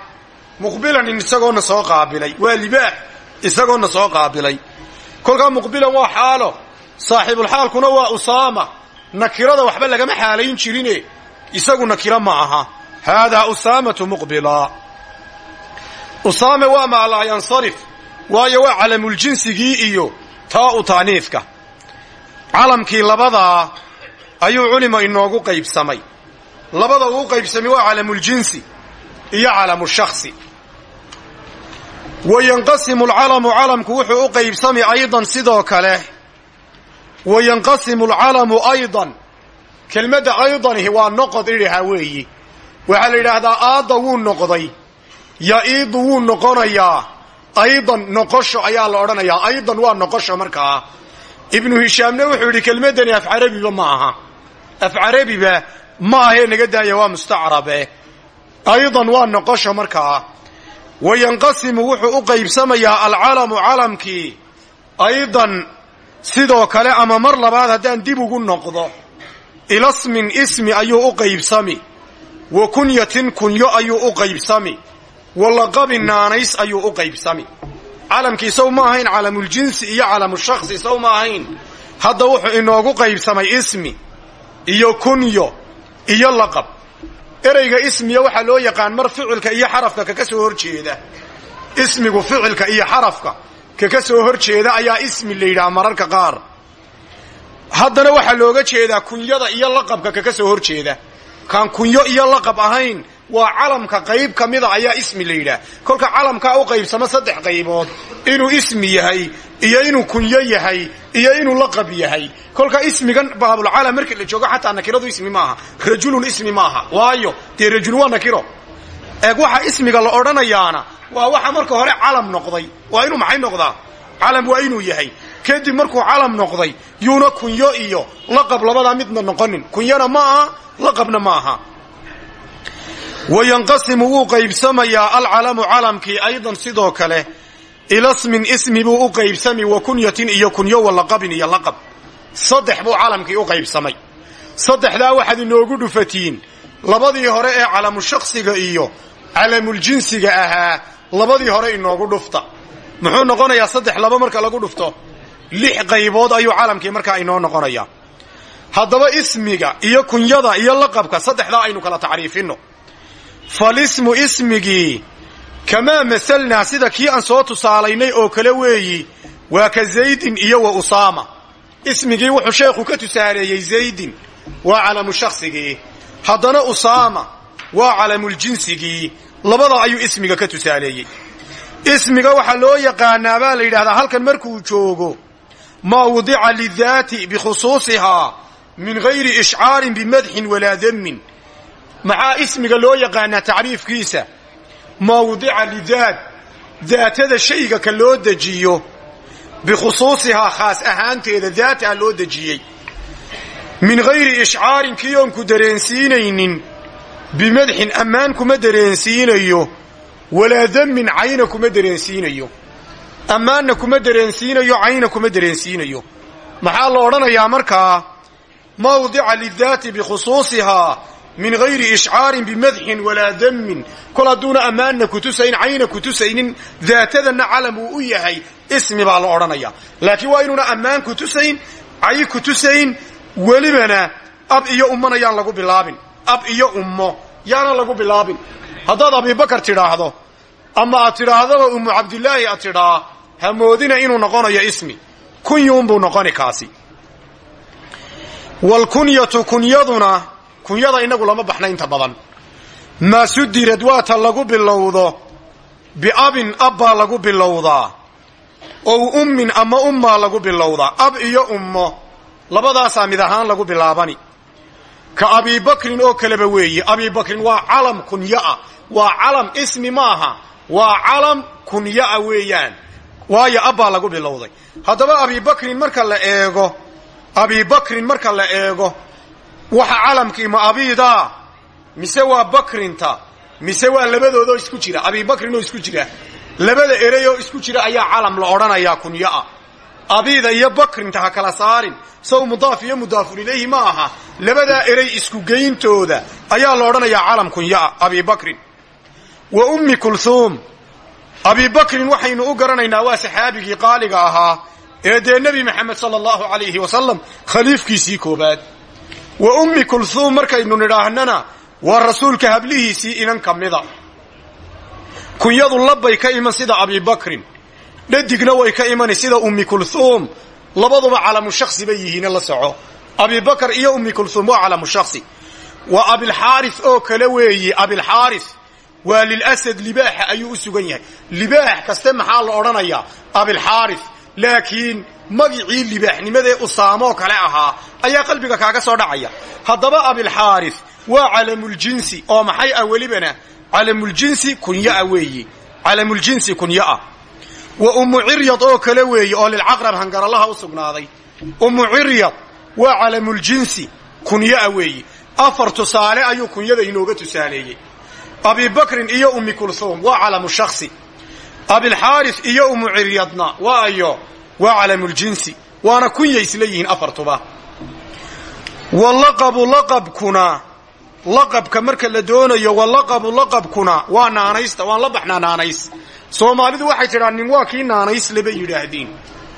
Muqbilan isagoona soo qaabilay. Waa libaax isagoona soo qaabilay. Kolkaa muqbilan waa xaalo. Saaxiibulxaalkuna waa usaama. Nakirada waxba lagama xaalayn jirine. Isagu nakiro ma aha. Haadaa usaamatu muqbilaa usaame waa maa laa yansarif waayo waa calamuljinsigii iyo taa u taaniifka calamkii labadaa ayuu culima inoogu qaybsamay. Labada uu qaybsamay waa calamuljinsi iyo calamushakhsi wa yanqasimu alcalamu calamku wuxuu u qaybsamay aydan sidoo kale. Wa yanqasimu alcalamu aydan kelmadda aydanihi waa noqod idhahaa weeyi. Waxaa la yidhaahdaa aadda wuu noqday ya'iidu wuu noqonayaa aydan noqosho ayaa la odhanayaa aydan waa noqosho markaa ibnu hishaamne wuxuu yidhi kelmaddani af carabiba ma aha. Af carabiba ma ahee naga daaya waa mustacrabe aydan waa noqosho markaa wayanqasimu wuxuu u qaybsamayaa alcalamu calamkii. Aydan sidoo kale ama mar labaad haddaan dib ugu noqdo ilasmin ismi ayuu u qaybsami. Wa kunyatin kunyo ayuu u qaybsami. Wa laqabin naanays ayuu u qaybsami calamkii sow ma ahayn calamuljinsi iyo calamushakhsi sow ma ahayn. Hadda wuxuu inoogu qaybsamay ismi iyo kunyo iyo laqab. Ereyga ismiya waxaa loo yaqaan mar ficilka iyo xarafka kaka soo hor jeeda. Ismigu ficilka iyo xarafka kaka soo hor jeeda ayaa ismi la mararka qaar. Haddana waxaa looga jeedaa kunyada iyo laqabka kaka soo hor jeeda. Kaan kunyo iyo laqab ahayn waa calamka qayb ka mida ayaa ismi la yidhaah. Kolka calamkaa u qaybsamo saddex qaybood. Inuu ismi yahay iyo inuu kunyo yahay iyo inuu laqab yahay. Kolka ismigan baabulcalam markii la joogo xataa nakiradu ismi maaha rajulun ismi maaha waayo dee rajul waa nakiro? Eeg waxa ismiga la odhanayaana waa waxa marka hore calam noqday. Waa inuu maxay noqdaa? Calam waa inuu yahay. Kadib markuu calam noqday yuuna kunyo iyo laqab labadaa midna noqonin. Kunyona ma aha laqabna ma aha wayanqasimu wuu qaybsamayaa alcalamu calamkii aydan sidoo kale. Ilasmin ismi buu u qaybsami wa kunyatin iyo kunyo wa laqabin iyo laqab. Saddex buu calamkii u qaybsamay. Saddexdaa waxaad inoogu dhufatiin. Labadii hore ee calamushaksiga iyo calamuljinsiga ahaa labadii hore inoogu dhufta. Muxuu noqonayaa saddex laba marka lagu dhufto? Lix qaybood ayuu calamkii markaa inoo noqonayaa. Haddaba ismiga iyo kunyada iyo laqabka saddexdaa aynu kala tacriifinno falismu ismigii kamaa masalnaa sida kii aan soo tusaalaynay oo kale weeyi waa ka zaydin iyo wa usaama. Ismigii wuxuu sheekhu ka tusaaleeyey zaydin waa calamu shaksigii haddana usaama waa calamuljinsigii labada ayuu ismiga ka tusaaleeyey ismiga waxaa loo yaqaanaa baa la yidhahdaa halkan markuu joogo maa wudica lidaati bikhusuusihaa min gayri ishcaarin bimadxin walaa dammin maxaa ismiga loo yaqaanaa tacriifkiisa? Maa wudica lidaat daatada shayga ka loo dejiyo. Bikhusuusihaa khaas ahaanteeda daataha loo dejiyey. Min gayri ishcaarin kii oon ku dareensiinaynin. Bimadxin ammaan kuma dareensiinayo. Walaa dammin cayna kuma dareensiinayo. Ammaanna kuma dareensiinayo cayna kuma dareensiinayo. Maxaa la odhanayaa markaa? Maa wudica lidaati bikhusuusihaa min gayri ishcaarin bimadxin walaa dammin. Kol hadduuna ammaanna kutusayn cayna kutusaynin daatadanna calam uu u yahay ismi baa la odhanaya. Laakiin waa inuuna ammaan kutusayn cay kutusayn welibana ab iyo ummona yaan lagu bilaabin. Ab iyo ummo yaana lagu bilaabin. Haddaad abibakar tidhaahdo ama aad tidhaahdaba ummu cabdilaahi aad tidhaa hamoodina inuu noqonayo ismi. Kunyuunbuu noqoni kaasi. Wlkunyatu kunyaduna kunyada inagu lama baxna inta badan. Maa sudirad waata lagu bilowdo biabin ab baa lagu bilowdaa ow ummin ama ummaa lagu bilowdaa ab iyo ummo labadaasaa mid ahaan lagu bilaabani. Ka abibakrin oo kaleba weeye abibakrin waa calam kunyaa waa calam ismi maaha waa calam kunyaa weeyaan. Waayo ab baa lagu bilowday. Haddaba abibakrin marka la eego abibakrin marka la eego waxa calamkii ma abiidaa mise waa bakrinta? Mise waa labadoodoo isku jira? Abibakrin oo isku jira. Labada erey oo isku jira ayaa calam la odhanayaa kunyaa. Abiida iyo bakrinta ha kala saarin. Sow mudaaf iyo mudaafun ilayhi ma aha. Labadaa erey isku geyntooda ayaa la odhanayaa calam kunyaa abibakrin wa ummi kulhuum abibakrin waxaynu u garanaynaa waa saxaabigii qaaliga ahaa ee dee nebi maxamed sala allahu alayhi wasalam khaliifkiisii koobaad wa ummi kulhuum markaynu nidhaahnana waa rasuulka hablihiisii inan ka mida. Kunyadu labbay ka iman sida abibakrin dhadigna way ka imani sida ummi kulhuum labaduba calamu shaksi bay yihiine la soco. Abibakar iyo ummi kulhuum waa calamu shaksi waa abilxaaris oo kale weeyi abilxaaris waa lilasad libaaxa ayuu u sugan yahay. Libaax kaste maxaa la odhanayaa? Abilxaaris laakiin magicii libaaxnimadee usaamoo kale ahaa ayaa qalbiga kaaga soo dhacaya. Haddaba abilxaaris waa calamuljinsi oo maxay ah welibana? Calamuljinsi kunyaa weeye calamuljinsi kunyaa wa ummu ciryad oo kale weeye oo lilcaqrab hangaralaha u sugnaaday. Ummu ciryad waa calamuljinsi kunyaa weeye afar tusaale ayuu kunyada inooga tusaaleeyey. Abibakrin iyo ummi kulhuum waa calamu shaksi abilxaaris iyo umu ciryadna waa ayo waa calamuljinsi waana kunya isla yihiin afartuba walaqabu laqabkuna. Laqabka marka la doonayo walaqabu laqabkuna. Waa naanaysta waan la baxnaa naanays. Soomaalidu waxay tidhaa nin waa kii naanaysle bay yidhaahdeen.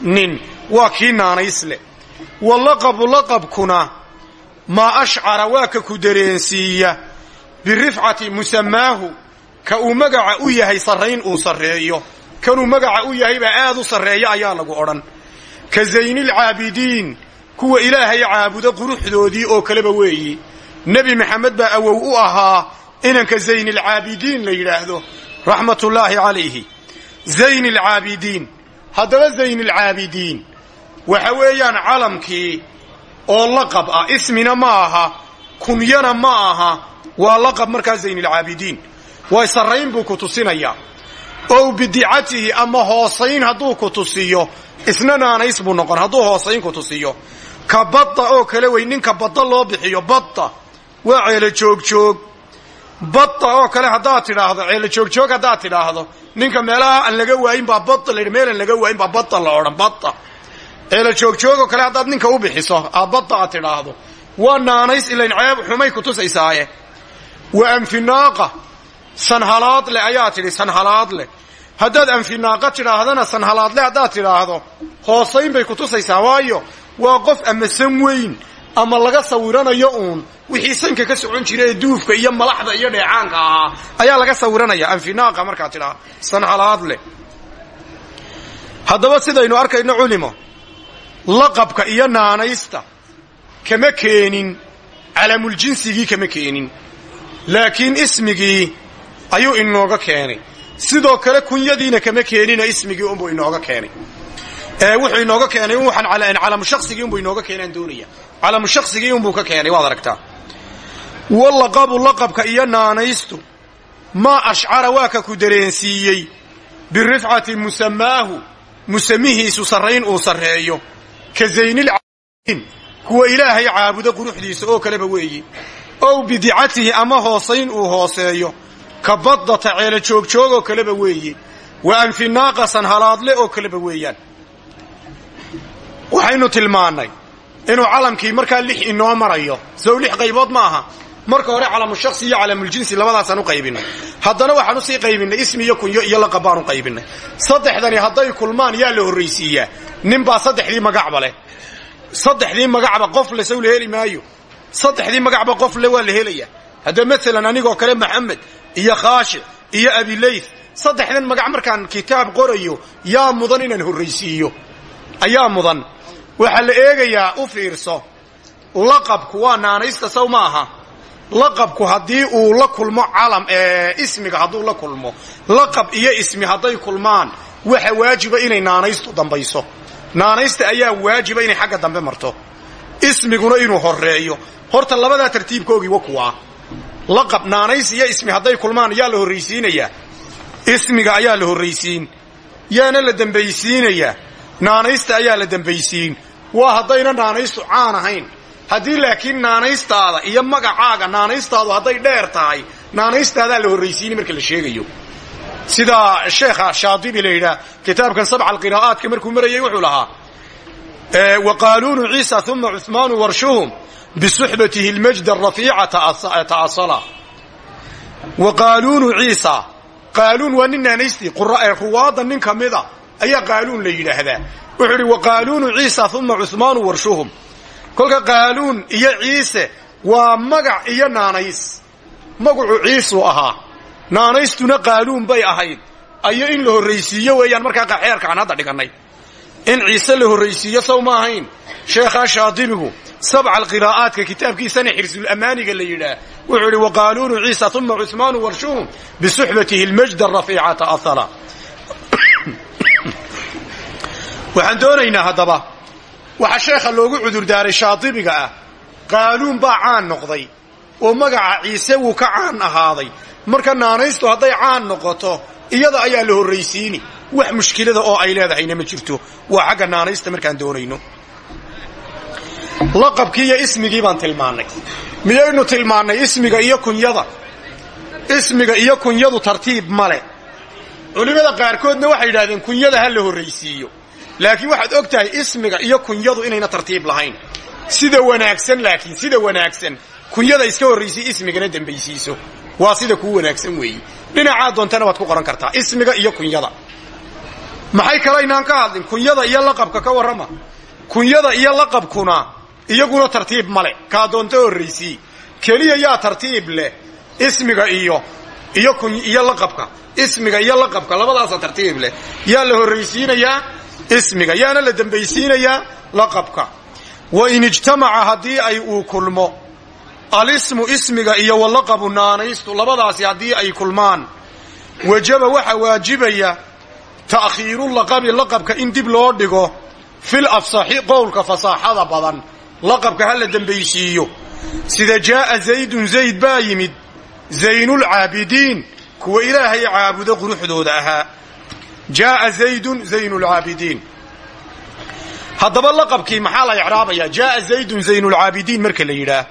Nin waa kii naanaysle walaqabu laqabkuna. Maa ashcara waa ka ku dareensiiya. Birifcati musamaahu ka uu magaca u yahay sarrayn uu sarreeyo. Kanuu magaca u yahay baa aad u sarreeya ayaa lagu odhan. Ka zaynilcaabidiin kuwa ilaahay caabudo quruxdoodii oo kaleba weeyi. Nebi maxamed baa awow u ahaa inanka zaynilcaabidiin la yidhaahdo raxmatullaahi calayhi. Zaynilcaabidiin haddaba zaynilcaabidiin waxa weeyaan calamkii oo laqab ah ismina ma aha kunyana ma aha waa laqab markaa zaynilcaabidiin way sarrayn buu ku tusinayaa. Ow bidicatihi ama hoosayn hadduu ku tusiyo isna naanays buu noqon hadduu hoosayn ku tusiyo ka badda oo kale wey ninka badda loo bixiyo badda waa ceelo joogjoog badda oo kale haddaad tidhaahdo ceelo joogjoog haddaad tidhaahdo ninka meelaha aan laga waayin baa badda la yidhi laga waayin baa badda la odhan badda ceelo joogjoog oo kale haddaad ninka u bixiso a badda aad tidhaahdo. Waa naanays ilayn ceeb xumay ku tusaysaaye wa anfinaaqa sanhalaad leh ayaa tidhi sanhalaad leh. Haddaad anfinaaqa tidhaahdana sanhalaadle haddaad tidhaahdo hoosayn bay ku tusaysaa waayo waa qof ama san weyn ama laga sawiranayo uun wixii sanka ka socon jira duufka iyo malaxda iyo dheecaanka ahaa ayaa laga sawiranaya anfinaaqa markaad tidhaahdo sanhalaad leh. Haddaba sidaynu arkayno culimo laqabka iyo naanaysta kama keenin calamuljinsigii kama keenin laakiin ismigii ayuu inooga keenay. Sidoo kale kunyadiina kama keenina ismigii unbuu inooga keenay wuxuu inooga keenay shaksigii unbuu inooga keenaan doonaya calamu shaksigii unbuu ka keenay waad aragtaa. Walaqabu laqabka iyo naanaystu maa ashcara waa ka ku dareensiiyey birifcati musamaahu musamihiisu sarrayn uu sarreeyo ka zaynilcaabidiin kuwa ilaahay caabudo quruxdiisa oo kaleba weeyi. Ow bidicatihi ama hoosayn uu hooseeyo ka baddata ceelo joogjoog oo kaleba weeye wa anfinaaqa sanhalaadle oo kaleba weeyaan waxaynu tilmaannay inuu calamkii markaa lix inoo marayo. Sow lix qaybood ma aha marka hore calamushaksi iyo calamuljinsi labadaasaan u qaybinay. Haddana waxaan u sii qaybinay ismi iyo kunyo iyo laqab baan qaybinay. Saddexdani hadday kulmaan yaa la horraysiiyaa. Ninbaa saddexdii magacba leh. Saddexdii magacba qof le sow la heli maayo. Saddexdii magacba qof le waa la helaya. Hadda maalan anigoo kale maxamed iyo khaashi iyo abileyth saddexdan magac markaan kitaab qorayo yaa mudan inaan horraysiiyo. Ayaa mudan waxaa la eegayaa u fiirso laqabku waa naanaysta saw ma laqabku haddii uu la kulmo calam ismiga hadduu la kulmo laqab iyo ismi hadday kulmaan waxa waajiba inay naanaystu dambayso. Naanaysta ayaa waajiba inay xagga dambe marto. Ismiguna inuu horeeyo horta labadaa tartiibkoogii wa kuwaa. Laqab naanays iyo ismi hadday kulmaan yaa la horraysiinayaa ismiga ayaa la horraysiin. Yaana la dembaysiinayaa naanaysta ayaa la dembaysiin waa haddayna naanaystu caan ahayn. Haddii laakiin naanaystaada iyo magacaaga naanaystaadu hadday dheer tahay naanaystaadaa la horraysiini marka la sheegayo. Sidaa sheekha shaadibi la yidhaah kitaabkan sabca alqiraa'aadka markuu marayay wuxuu lahaa wa qaaluunu ciisa uma cuhmaanu warshuhum bisuxbatihi lmajda arafiica ta'asala. Wa qaaluunu ciisa qaaluun waa nin naanaystii ruwaadda nin ka mida wuxuu idhi wa qaaluunu ciisa uma cuhmaanu warshuhum. Kolka qaaluun iyo ciise waa magac iyo naanays. Magacu ciisuu ahaa. Naanaystuna qaaluun bay ahayd. Ayo in la horraysiiyo weeyaan markaa xeerka aan hadda dhigannay. In ciise la horraysiiyo saw ma ahayn. Sheekhaa shaadibigu sabca alqiraa'aadka kitaabkiisana xirsulamaaniga la yidhaah. Wuxuu idhi wa qaaluunu ciisa uma cuhmaanu warshuhum bisuxbatihi lmajda arafiicata ahala waxaan doonaynaa haddaba waxaa sheekha loogu cudurdaaray shaadibiga ah qaaluun baa caan noqday oo magaca ciise wuu ka caan ahaaday. Marka naanaystu hadday caan noqoto iyada ayaa la horraysiini. Wax mushkilada oo ay leedahayna ma jirto. Waa xagga naanaysta markaan doonayno. Laqabkii iyo ismigii baan tilmaannay. Miyaynu tilmaannay ismiga iyo kunyada. Ismiga iyo kunyadu tartiib male culimmada qaarkoodna waxay yidhahdeen kunyada ha la horraysiiyo laakiin waxaad og tahay ismiga iyo kunyadu inayna tartiib lahayn. Sida wanaagsan laakiin sida wanaagsan. Kunyada iska horraysiy ismigana dembaysiiso waa sida kuu wanaagsan weeyi. Dhinacaa doontana waad ku qoran kartaa ismiga iyo kunyada. Maxay kalaynaan ka hadlin? Kunyada iyo laqabka ka warrama. Kunyada iyo laqabkuna iyaguna tartiib male kaa doonta horraysii keliya yaa tartiib leh. Ismiga iyo iyo iyo laqabka. Ismiga iyo laqabka labadaasa tartiib leh. Yaa la horraysiinayaa ismiga yaana la dembaysiinayaa laqabka. Wa in ijtamaca haddii ay uu kulmo alismu ismiga iyo walaqabu naanaystu labadaasi haddii ay kulmaan wajaba waxaa waajibaya ta'khiiru laqabi laqabka in dib loo dhigo fil afsaxi qowlka fasaaxada badan laqabka ha la dembaysiiyo sida jaa'a zaydun zayd baa yimid zaynulcaabidiin kuwa ilaahay caabudo quruxdooda ahaa jaa'a zaydun zaynulcaabidiin haddaba laqabkii maxaa la icraabayaa? Jaa'a zaydun zaynulcaabidiin marka la yidhaah.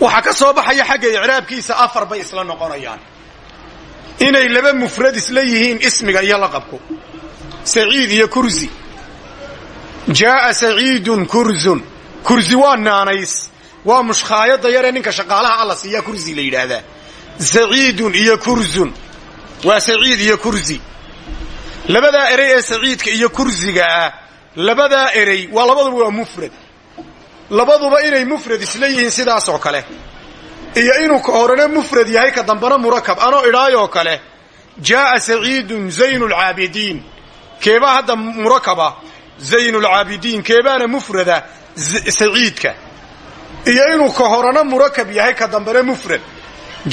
Waxaa ka soo baxaya xagga icraabkiisa afar bay isla noqonayaan. Inay laba mufrad isla yihiin ismiga iyo laqabku. Saciid iyo kursi jaa'a saciidun kurzun. Kursi waa naanays. Waa mushkhaayadda yaree ninka shaqaalaha alla siiyaa kursi la yidhaahdaa. Saciidun iyo kurzun waa saciid iyo kursi labadaa erey ee saciidka iyo kursiga ah labadaa erey waa labaduba waa mufrad. Labaduba inay mufrad isla yihiin sidaasoo kale. Iyo inuu ka horena mufrad yahay ka dambana murakab anoo idhaayoo kale jaa'a saciidun zaynulcaabidiin keebaa hadda murakaba zaynulcaabidiin keebaana mufrada saciidka. Iyo inuu ka horena murakab yahay ka dambana mufrad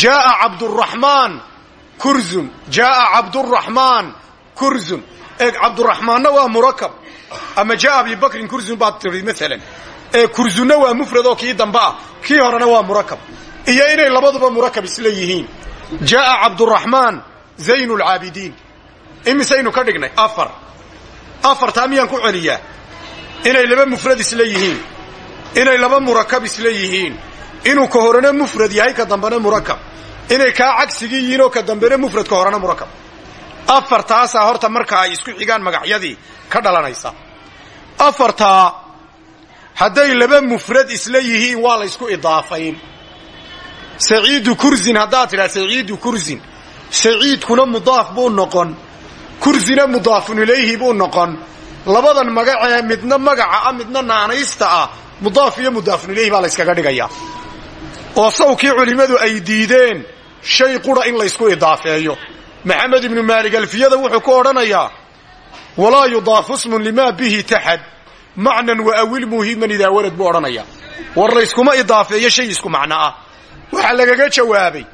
jaa'a cabduraxmaan kurzun jaa'a cabduraxmaan kurzun eeg cabduraxmaanna waa murakab ama jaa'a abibakrin kurzun baad tidhi maalan ee kurzunna waa mufrad oo kii dambe ah. Kii horena waa murakab iyo inay labaduba murakab isla yihiin. Jaa'a cabduraxmaan zaynulcaabidiin imisaynu ka dhignay? Afar. Afartaa miyaan ku celiyaa? Inay laba mufrad isla yihiin. Inay laba murakab isla yihiin. Inuu ka horena mufrad yahay ka dambena murakab inay kaa cagsigii yihiin oo ka dambena mufrad ka horena murakab. Afartaasaa horta marka ay isku xigaan magacyadii ka dhalanaysa. Afartaa hadday laba mufrad isla yihiin waa la ysku idaafayn. Saciidu kursin haddaad tidhaha saciidu kursin. Saciidkuna mudaaf buu noqon. Kursina mudaafun ilayhi buu noqon. Labadan magacee midna magaca ah midna naanaysta ah mudaaf iyo mudaafun ilayhi baa la yskaga dhigayaa. Oo sawkii culimmadu ay diideen shay qura in laysku idaafeeyo. Maxamed ibnu maalig alfiyada wuxuu ku odhanayaa walaa yudaafu smun limaa bihi taxad macnan wa awil muhiman idaa warad buu odhanayaa. War layskuma idaafeeyo shay isku macno ah. Waxaa lagaga jawaabay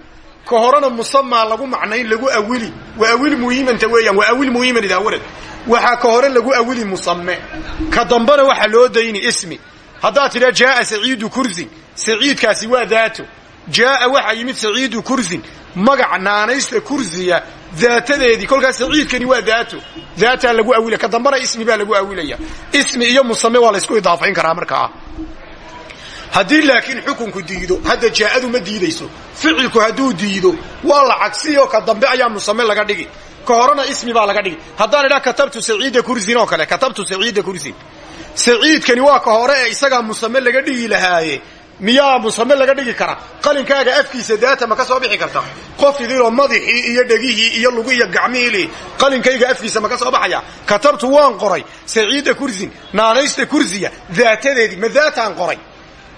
ka horena musamaa lagu macnayn lagu awili. Wa awil muhimanta weeyaan wa awil muhiman idaa warad. Waxaa ka hore lagu awili musame ka dambena waxaa loo dayni ismi. Haddaad tidhaa jaaa saciidu kursin saciidkaasi waa daato jaaa waxaa yimid saciidu kursin magac naanaysta kursiya daatadeedii kolkaas saciidkani waa daato daataa lagu awila ka dambana ismi baa lagu awilaya ismi iyo musame waa laysku idaafayn karaa markaa haddii laakiin xukunku diido hadda jaa'adu ma diidayso ficilku hadduu diido waa la cagsiyoo ka dambe ayaa musame laga dhigi. Ka horena ismi baa laga dhigi. Haddaan idhaa katabtu saciida kursin oo kale katabtu saciida kursin saciidkani waa ka hore ee isagaa musame laga dhigi lahaaye miyaa musame laga dhigi kara? Qalinkaaga afkiisa daata ma ka soo bixi karta? Qof idiloo madaxii iyo dhegihii iyo lugu iyo gacmihiili qalinkayga afkiisa ma ka soo baxaya? Katabtu waan qoray saciida kursin naanaysta kursiya daatadeedii ma daataan qoray?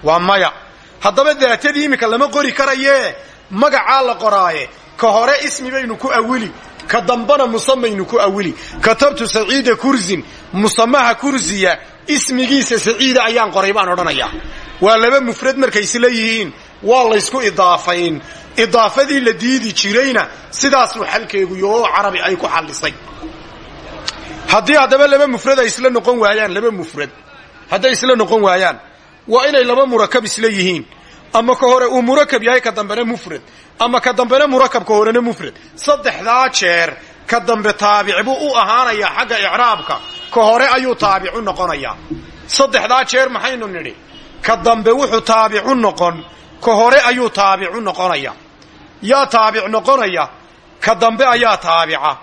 Waa maya. Haddaba daatadii iminka lama qori karayee? Magacaa la qoraaye. Ka hore ismi baynu ku awili ka dambana musamaynu ku awili. Katabtu saciida kursin musamaha kursiya ismigiisa saciida ayaan qoray baan odhanayaa waa laba mufrad markay isla yihiin. Waa laysku idaafayn. Idaafadii la diidi jirayna sidaasuu xalkeegu yoo carabi ay ku xallisay. Haddii haddaba laba mufrad ay isla noqon waayaan laba mufrad. Hadday isla noqon waayaan waa inay laba murakab isla yihiin. Ama ka hore uu murakab yahay ka dambena mufrad. Ama ka dambena murakabka horena mufrad. Saddexdaa jeer ka dambe taabic buu u ahaanayaa xagga icraabka. Ka hore ayuu taabicu noqonayaa. Saddexdaa jeer maxaynu nidhi ka dambe wuxuu taabicu noqon ka hore ayuu taabicu noqonaya. Yaa taabic noqonaya ka dambe ayaa taabica.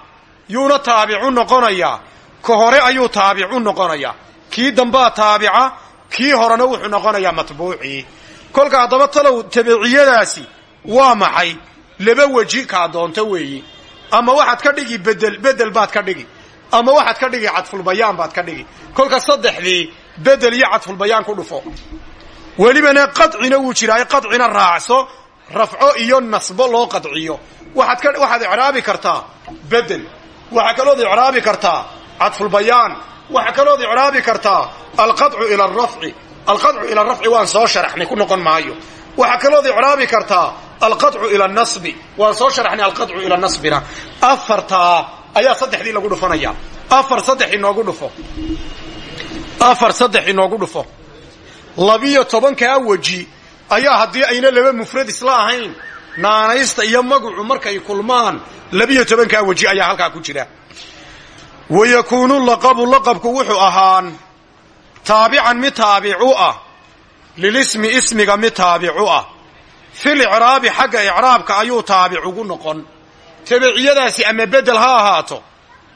Yuuna taabicu noqonayaa ka hore ayuu taabicu noqonayaa kii dambaa taabica kii horena wuxuu noqonayaa matbuucii kolka haddaba talow tabiciyadaasi waa maxay? Laba weji kaa doonto weeyi. Ama waxaad ka dhigi bedel bedel baad ka dhigi. Ama waxaad ka dhigi cadfulbayaan baad ka dhigi. Kolka saddexdii bedel iyo cadfulbayaan ku dhufo welibana qadcina wuu jiraayo qadcina raacso rafco iyo nasbo loo qadciyo. Waxaad icraabi kartaa bedel. Waxaa kalood icraabi kartaa cadfulbayaan waxaa kalood icraabi kartaa alqadcu ila arafci alqadcu ila arafci waan soo sharaxnay ku noqon maayo. Waxaa kalood icraabi kartaa alqadcu ila nasbi. Waan soo sharaxnay alqadcu ila nasbina. Afartaa ayaa saddexdii lagu dhufanaya afar saddex inoogu dhufo. Afar saddex inoogu dhufo labiyo tobankaa weji ayaa haddii ayna laba mufrad isla ahayn naanaysta iyo magacu markay kulmaan labiyo tobankaa weji ayaa halkaa ku jira. Wa yakuunu laqabu laqabku wuxuu ahaan taabican mid taabicu ah lilismi ismiga mid taabicu ah. Fil icraabi xagga icraabka ayuu taabic ugu noqon. Tabiciyadaasi ama bedel ha ahaato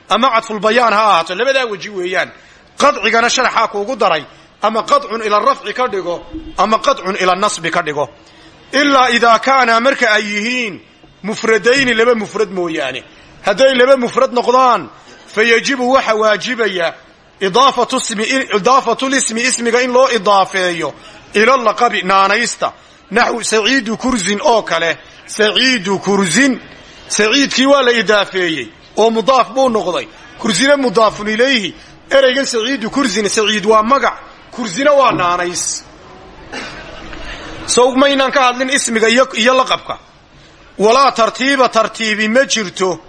ama cadfulbayaan ha ahaato labadaa weji weeyaan. Qadcigana sharaxaa kuugu daray ama qadcun ila rafci ka dhigo ama qadcun ila nasbi ka dhigo. Ilaa idaa kaanaa marka ay yihiin mufradayni laba mufrad mooyaane. Hadday laba mufrad noqdaan fa yajibu waxa waajibaya idaafatulismi ismiga in loo idaafeeyo ila laqabi naanaysta. Naxwu saciidu kursin oo kale saciidu kursin saciidkii waa la idaafeeyey oo mudaaf buu noqday. Kursina mudaafun ilayhi ereygan saciidu kursin saciid waa magac kursina waa naanays. Sow maynaan ka hadlin ismiga iyo laqabka. Walaa tartiiba tartiibi ma jirto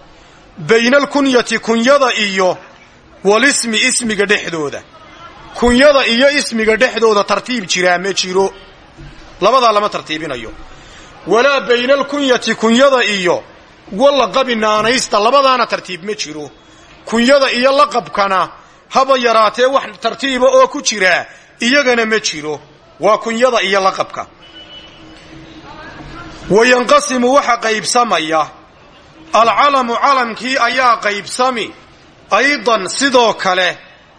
bayna alkunyati kunyada iyo walismi ismiga dhexdooda. Kunyada iyo ismiga dhexdooda tartiib jiraa ma jiro. Labadaa lama tartiibinayo. Walaa bayna alkunyati kunyada iyo walaqabi naanaysta labadaana tartiib ma jiro. Kunyada iyo laqabkana haba yaraatee wax tartiiba oo ku jiraa iyagana ma jiro. Waa kunyada iyo laqabka. Wayanqasimu waxa qaybsamaya. Alcalamu calamkii ayaa qaybsami. Aydan sidoo kale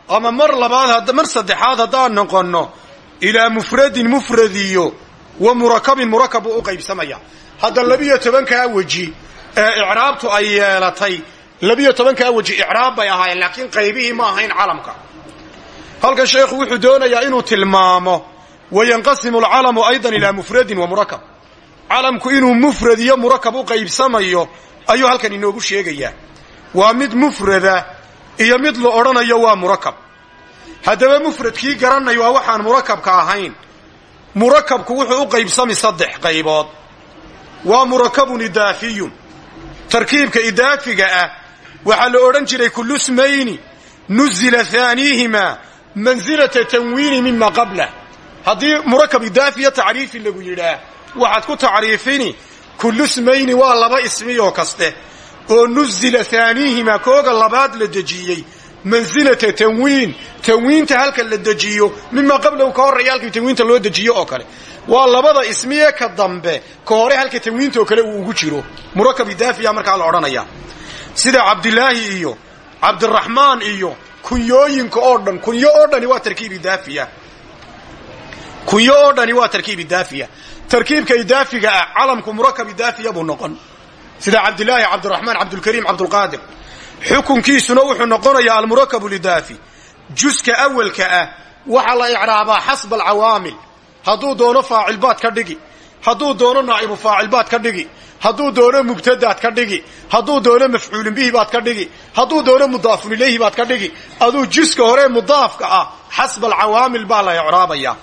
ama mar labaad mar saddexaad haddaan noqonno ilaa mufradin mufradiyo wa murakabin murakab u qaybsamaya. Hadda labiyo tobankaa weji ee icraabtu ay yeelatay labiyo tobankaa weji icraab bay ahaayeen laakiin qaybihii ma ahayn calamka halkan sheekhu wuxuu doonayaa inuu tilmaamo wayanqasimu alcalamu aydan ilaa mufradin wa murakab calamku inuu mufrad iyo murakab u qaybsamayo ayuu halkan inoogu sheegayaa. Waa mid mufrada iyo mid la odhanayo waa murakab haddaba mufradkii garanay waa waxaan murakabka ahayn. Murakabku wuxuu u qaybsami saddex qaybood. Waa murakabun idaafiyun. Tarkiibka idaafiga ah waxaa la odhan jiray kullu smayni nuzila haaniihimaa mansilata tanwiini mima qablah haddii murakab idaafiya tacriifi lagu yidhaah waxaad ku tacriifini kullu smayni waa laba ismiyoo kaste oo nuzila haaniihimaa kooga labaad la dejiyey. Mansilata tanwiin tanwiinta halka la dejiyo mima qablahu ka horreeya halkii tanwiinta loo dejiyo oo kale. Waa labada ismiye ka dambe ka hore halka tanwiinta oo kale uu ugu jiro. Murakab markaa la odhanaya sida cabdilaahi iyo cabdiraxmaan iyo kunyooyinka oo dhan kunyo oo dhani waa tarkiib idaafiya kunyo oo dhani waa tarkiib idaafiya tarkiibka idaafiga ah calamku murakab idaafiya buu noqon. Sida cabdilaahi cabdiraxmaan cabdulkariim cabdulqaadir xukunkiisuna wuxuu noqonayaa almurakab lidaafi. Juska awalka ah waxaa la icraabaa xasba alcawaamil. Hadduu doono faacilbaad ka dhigi hadduu doono naa'ibu faacilbaad ka dhigi. Hadduu doono mubtadaad ka dhigi. Hadduu doono mafcuulin bihi baad ka dhigi. Hadduu doono mudaafun ilayhi baad ka dhigi. Aduu juska hore mudaafka ah xasba alcawaamil baa la icraabayaa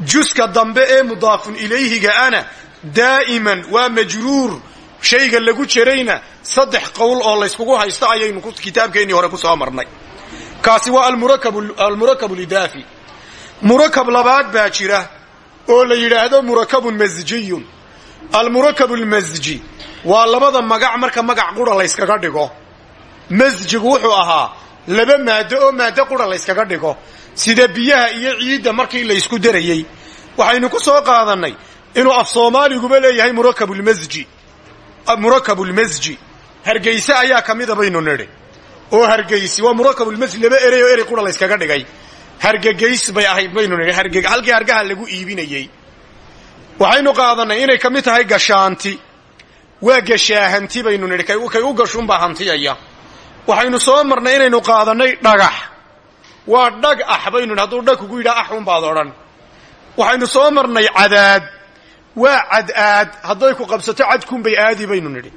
juska dambe ee mudaafun ilayhiga ana daa'iman waa majruur. Shayga lagu jerayna saddex qowl oo layskugu haysto ayaynu kitaabkeennii hore ku soo marnay. Kaasi waa almurakab lidaafi. Murakab labaad baa jira oo la yidhaahdo murakabun masjiyun. Almurakab lmasji waa labada magac marka magac qura layskaga dhigo. Masjigu wuxuu ahaa laba maado oo maado qura layskaga dhigo. Sida biyaha iyo ciidda markii laysku darayey. Waxaynu ku soo qaadannay inuu af soomaaliguba leeyahay murakabulmasji murakabulmasji hargeyse ayaa ka mida baynu oo hargeysi waa murakabulmasji laba erey oo erey qura layskaga dhigay hargegeys bay ahayd baynu nidhi halkii hargaha lagu iibinayey waxaynu qaadanay inay ka mid tahay gashaanti waa gashaahanti baynu nidhi kay u gashuunbaa hantiyaya. Waxaynu soo marnay inaynu qaadannay dhagax. Waa dhag ax baynu nidhi hadduu dhag kugu yidhaha axunbaad odhan. Waxaynu soo marnay cadaad. Waa cad-aad hadday ku qabsato cadkunbay aadi baynu nidhi.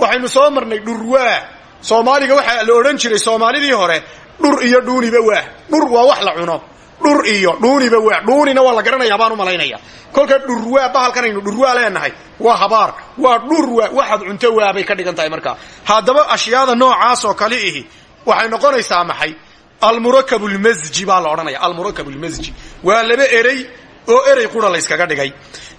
Waxaynu soo marnay dhurwaa. Soomaaliga waxaa la odhan jiray soomaalidii hore dhur iyo dhuuniba waa. Dhur waa wax la cuno. Dhur iyo dhuuniba waa. Dhuunina waa la garanayaa baan u malaynaya. Kolka dhurwaa bahalkanaynu dhurwaa leenahay. Waa habaar. Waa dhurwa waxaad cunto waabay ka dhigan tahay markaa haddaba ashyaada noocaas oo kale ihi waxay noqonaysaa maxay? Almurakab lmasji baa la odhanaya. Almurakab lmasji waa laba erey oo erey qura layskaga dhigay.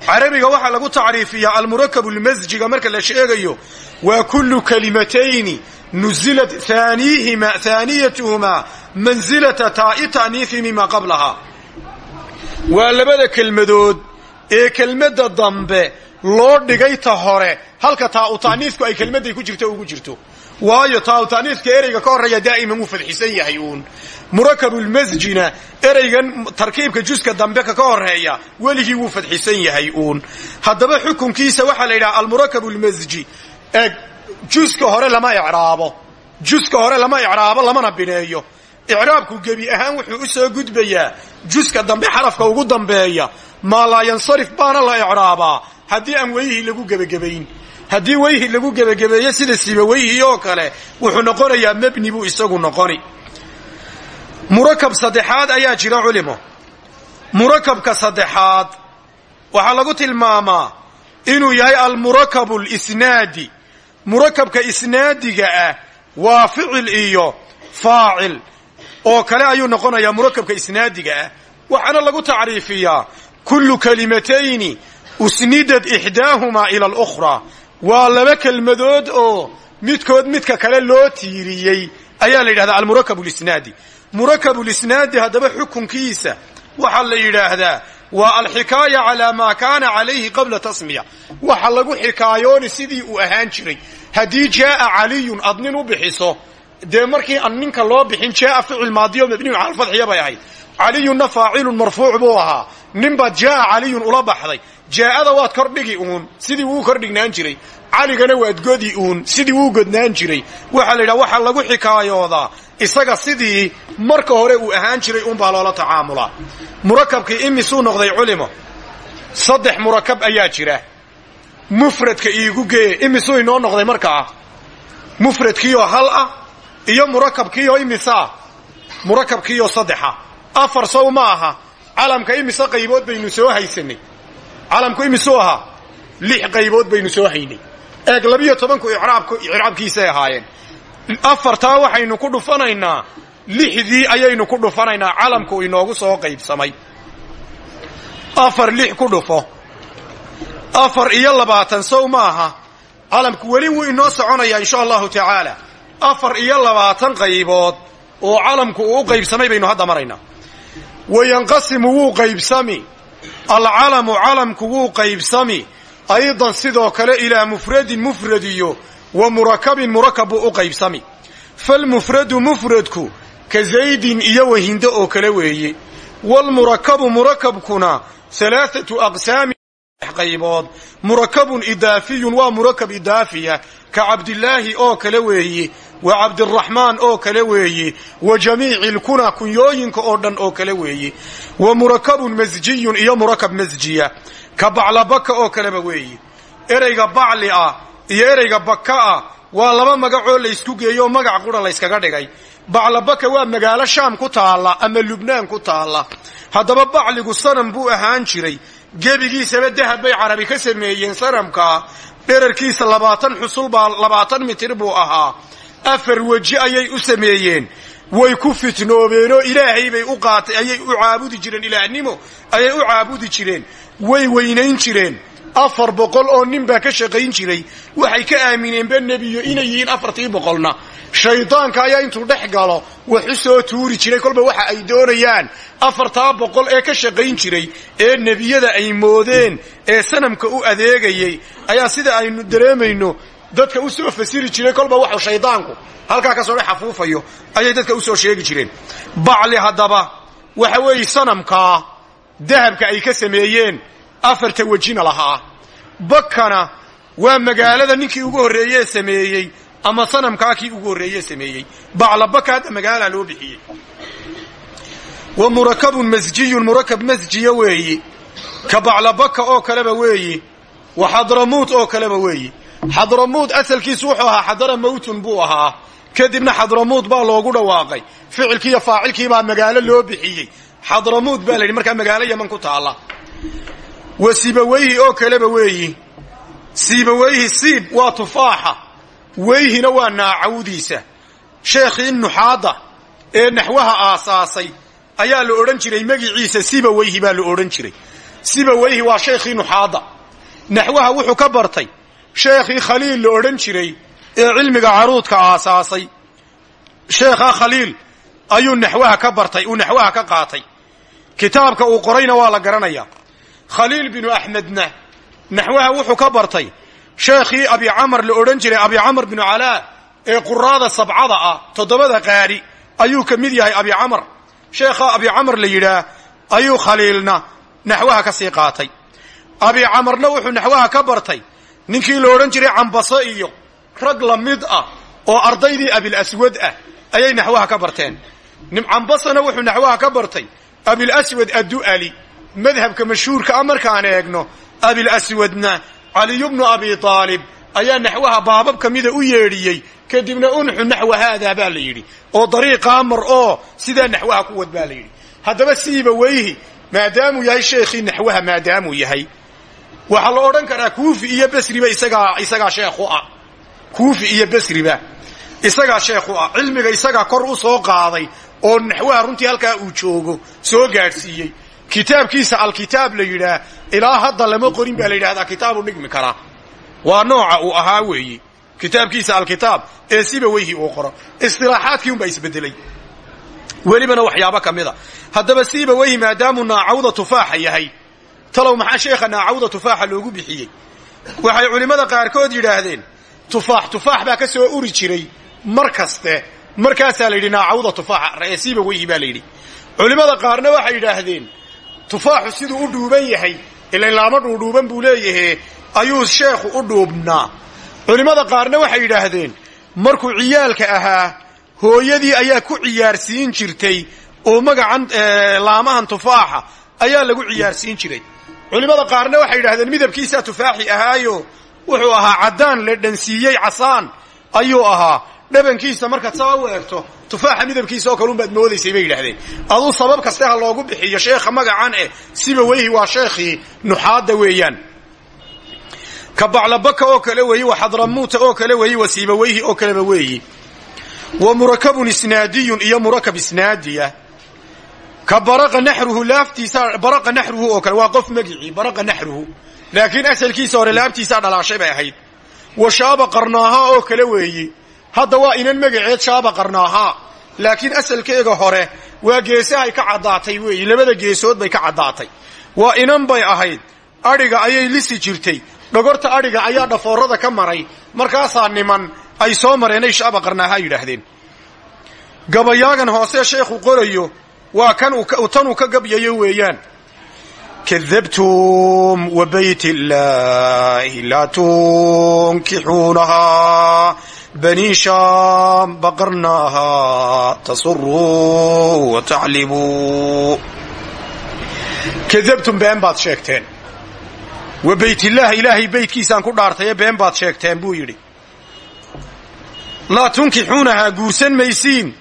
Carabiga waxaa lagu tacriifiyaa almurakab lmasjiga marka la sheegayo waa kullu kalimatayni nuzilat aaniyatuhumaa mansilata taa'i ta'niifi mima qablaha waa labada kelmadood ee kelmadda dambe loo dhigay ta hore halka taa'u ta'niifku ay kelmadday ku jirto ugu jirto waayo taa'u ta'niifka ereyga ka horreeya daa'iman wuu fadxisan yahay uun murakabulmasjina ereygan tarkiibka juska dambe ka ka horreeya weligii wuu fadxisan juska hore lama icraabo. Juska hore lama icraabo lamana bineeyo. Icraabku gebi ahaan wuxuu u soo gudbayaa. Juska dambe xarafka ugu dambeeya. Maa laa yansarif baana la icraabaa. Haddii aan weyhii lagu gebagabayn haddii weyhi lagu gebagabeeyo sida sibaweyhi oo kale wuxuu noqonayaa mebni buu isagu noqoni. Murakab saddexaad ayaa jira culimo. Murakabka saddexaad waxaa lagu tilmaamaa inuu yahay almurakabu lisnaadi murakabka isnaadiga ah waa ficil iyo faacil. Oo kale ayuu noqonayaa murakabka isnaadiga ah. Waxaana lagu tacriifiyaa kullu kalimatayni usnidad ixdaahumaa ila alukhraa waa laba kelmadood oo midkood midka kale loo tiiriyey. Ayaa la yidhahdaa almurakab lisnaadi murakab lisnaadi haddaba xukunkiisa waxaa la yidhaahdaa waa alxikaaya calaa maa kaana calayhi qabla tasmiya. Waxa lagu xikaayooni sidii uu ahaan jiray. Haddii jaaa caliyun aad nin u bixiso dee markii aan ninka loo bixin jaaa ficil maadiyo mabniyu cala alfadxiya bay ahayd. Caliyunna faacilun marfuuc buu ahaa. Ninbaad jaaa caliyun ula baxday jaa'ada waad kordhigi uun sidii wuu kordhignaan jiray. Caligana waad godi uun sidii wuu godnaan jiray. Waxaa la yidhaha waxaa lagu xikaayoodaa isaga sidii marka hore uu ahaan jiray unbaa loola tacaamulaa murakabkii imisuu noqday culimo. Saddex murakab ayaa jira. Mufradka iigu gee imisuu inoo noqday markaa mufradkiioo hal ah iyo murakabkiioo imisaa murakabkiioo saddexa. Afar sow ma aha. Calamka imise qaybood baynu soo haysanay calamku imisuu ahaa. Lix qaybood baynu soo haynay. Eeg labiyo tobanku icraabkiisay ahaayeen. Afartaa waxaynu ku dhufanaynaa lixdii ayaynu ku dhufanaynaa calamku inoogu soo qaybsamay. Afar lix ku dhufo. Afar iyo labaatan sow ma aha. Calamku weli wuu inoo soconayaa insha allahu tacaala. Afar iyo labaatan qaybood oo calamku uu qaybsamay baynu hadda maraynaa wayanqasimu wuu qaybsami alcalamu calamku wuu qaybsami. Aydan sidoo kale ilaa mufradin mufrad iyo wa murakabin murakab u qaybsami. Falmufradu mufradku ka zaydin iyo wahindo oo kale weeye. Waalmurakabu murakabkuna alaaatu aqsaamin qaybood. Murakabun idaafiyun waa murakab idaafiya ka cabdilaahi oo kale weeye wa cabdiraxmaan oo kale weeye wa jamiici lkuna kunyooyinka oo dhan oo kale weeye wa murakabun masjiyun iyo murakab masjiya ka baclabaka oo kaleba weeye ereyga bacli ah iyo ereyga baka ah waa laba magacoo laysku geeyo magac qura layskaga dhigay. Baclabaka waa magaalo shaam ku taalla ama lubnaan ku taalla. Haddaba bacligu sanam buu ahaan jiray. Gebigiisaba dahab bay carabi ka sameeyeen sanamkaa dherarkiisa labaatan xusul baa labaatan mitir buu ahaa afar weji ayay u sameeyeen. Way ku fitnoobeenoo ilaahay bay u qaatay ayay u caabudi jireen ilaahnimo ayay u caabudi jireen. Way weynayn jireen. Afar boqol oo nin baa ka shaqayn jiray. Waxay ka aamineenba nebiyo inay yihiin afartii boqolna. Shaydaanka ayaa intuu dhex galo waxu soo tuuri jiray kolba waxa ay doonayaan. Afartaa boqol ee ka shaqayn jiray ee nebiyada ay moodeen ee sanamka u adeegayay ayaa sida aynu dareemayno dadka u soo fasiri jiray kolba waxu shaydaanku halkaa ka soo dhex afuufayo ayay dadka u soo sheegi jireen. Bacli haddaba waxa weeye sanamkaa dahabka ay ka sameeyeen afarta wejina lahaa. Bakana waa magaalada ninkii ugu horreeyee sameeyey ama sanamkaa kii ugu horreeye sameeyey. Bacla baka hadda magaalaa loo bixiyey. Wa murakabun masjiyun murakab masjiya weeyi. Ka bacla baka oo kaleba weeyi. Wa xadramuut oo kaleba weeyi xadramuut asalkiisu wuxuu ahaa xadara mawtun buu ahaa. Kadibna xadramuut baa loogu dhawaaqay. Ficilkiiyo faacilkiibaa magaalo loo bixiyey. Xadramuut baa la yidhi markaa magaalo yaman ku taalla. Wa sibaweyhi oo kaleba weeyi. Sibaweyhi siib waa tufaaxa. Weyhina waa naacawdiisa. Sheekhii nuxaadda ee naxwaha aasaasay ayaa la odhan jiray magiciisa sibaweyhi baa la odhan jiray. Sibaweyhi sheekhii khaliil la odhan jiray ee cilmiga caruudka aasaasay. Sheekhaa khaliil ayuu naxwaha ka bartay uu naxwaha ka qaatay. Kitaabka uu qorayna waa la garanayaa khaliil binu axmedna naxwaha wuxuu ka bartay sheekhii abi camar la odhan jiray abi camar binu calaa ee quraada sabcada ah toddobada qaari ayuu ka mid yahay abi camar. Sheekhaa abi camar la yidhaah ayuu khaliilna naxwaha ka sii qaatay. Abi camarna wuxuu naxwaha ka bartay ninkii la odhan jiray cambaso iyo rag la mid ah oo ardaydii abilaswad ah ayay naxwaha ka barteen. Cambasana wuxuu naxwaha ka bartay abilaswad addu'ali madhabka mashhuurka a markaan eegno abilaswadna caliyu bnu abi aalib ayaa naxwaha baabab ka mida u yeedhiyey kadibna unxu naxwa haadaa baa la yidhi oo dariiqaa mar oo sidaa naxwaha ku wad baa la yidhi. Haddaba siiba weyhi maadaamuu yahay sheekhii naxwaha maadaamuu yahay waxaa la odhan karaa kuufi iyo besriba isagaa sheekhu ah. Kuufi iyo besriba isagaa sheekhu ah. Cilmiga isagaa kor u soo qaaday oo naxwaha runtii halkaa uu joogo soo gaadhsiiyey. Kitaabkiisa alkitaab la yidhaah ilaa hadda lama qorin baa la yidhahdaa kitaabu dhigmi karaa waa nooca uu ahaa weeyi. Kitaabkiisa alkitaab ee siba weyhi uu qoro. Istilaaxaadkii unbaa isbedelay. Welibana waxyaabo ka mida haddaba siiba weyhi maadaamuu naacawda tufaaxa yahay talow maxaa sheekha naacawda tufaaxa loogu bixiyey? Waxay culimmada qaarkood yidhaahdeen tufaax tufaax baa ka soo uri jiray mar kaste. Markaasaa la yidhi naacawda tufaaxa ee siiba weyhi baa la yidhi. Culimmada qaarna waxay yidhaahdeen tufaaxu siduu u dhuuban yahay ilan laamo dhuudhuuban buu leeyahe ayuu sheekhu u dhuubnaa. Culimmada qaarna waxay yidhaahdeen markuu ciyaalka ahaa hooyadii ayaa ku ciyaarsiin jirtay oo magacan laamahan tufaaxa ayaa lagu ciyaarsiin jiray culimmada qaarna waxay yidhahdeen midabkiisaa tufaaxi ahaayo wuxuu ahaa caddaan la dhansiiyey casaan ayuu ahaa. Dhabankiisa markaad saa u eegto tufaaxa midabkiisa oo kalun baad moodaysay bay yidhahdeen aduu sabab kaste ha loogu bixiyo sheekha magacan eh siba weyhi waa sheekhii nuxaadda weeyaan. Ka baclabaka oo kale weeyi wa xadramuuta oo kale weeyi wa siibaweyhi oo kaleba weeyi. Wa murakabun isnaadiyun iyo murakab isnaadiya ka baraqa naxruhu laaftiisa baraqa naxruhu oo kale. Waa qof magicii baraqa naxruhu laakiin asalkiisa hore laabtiisaa dhalaashay bay ahayd. Wa shaaba qarnaahaa oo kale weeyi. Hadda waa inan magaceed shaaba qarnaahaa laakiin asalkeega hore waa geesahay ka caddaatay weeyi. Labada geesood bay ka caddaatay. Waa inan bay ahayd. Adhiga ayay lisi jirtay. Dhogorta adhiga ayaa dhafoorada ka maray. Markaasaa niman ay soo mareenay shaaba qarnaahaa yidhaahdeen. Gabayaagan hoose sheekhu qorayo waa tanuu ka gabyayo weeyaan. Kadabtum wa bayt illaahi laa tunkixuunahaa bani shaam baqarnaaha tasuruu wa taclibuu kadabtum been baad sheegteen. Wa baytillaah ilaahay beytkiisaan ku dhaartaye been baad sheegteen buu yidhi. Laa tunkixuunahaa guursan maysiin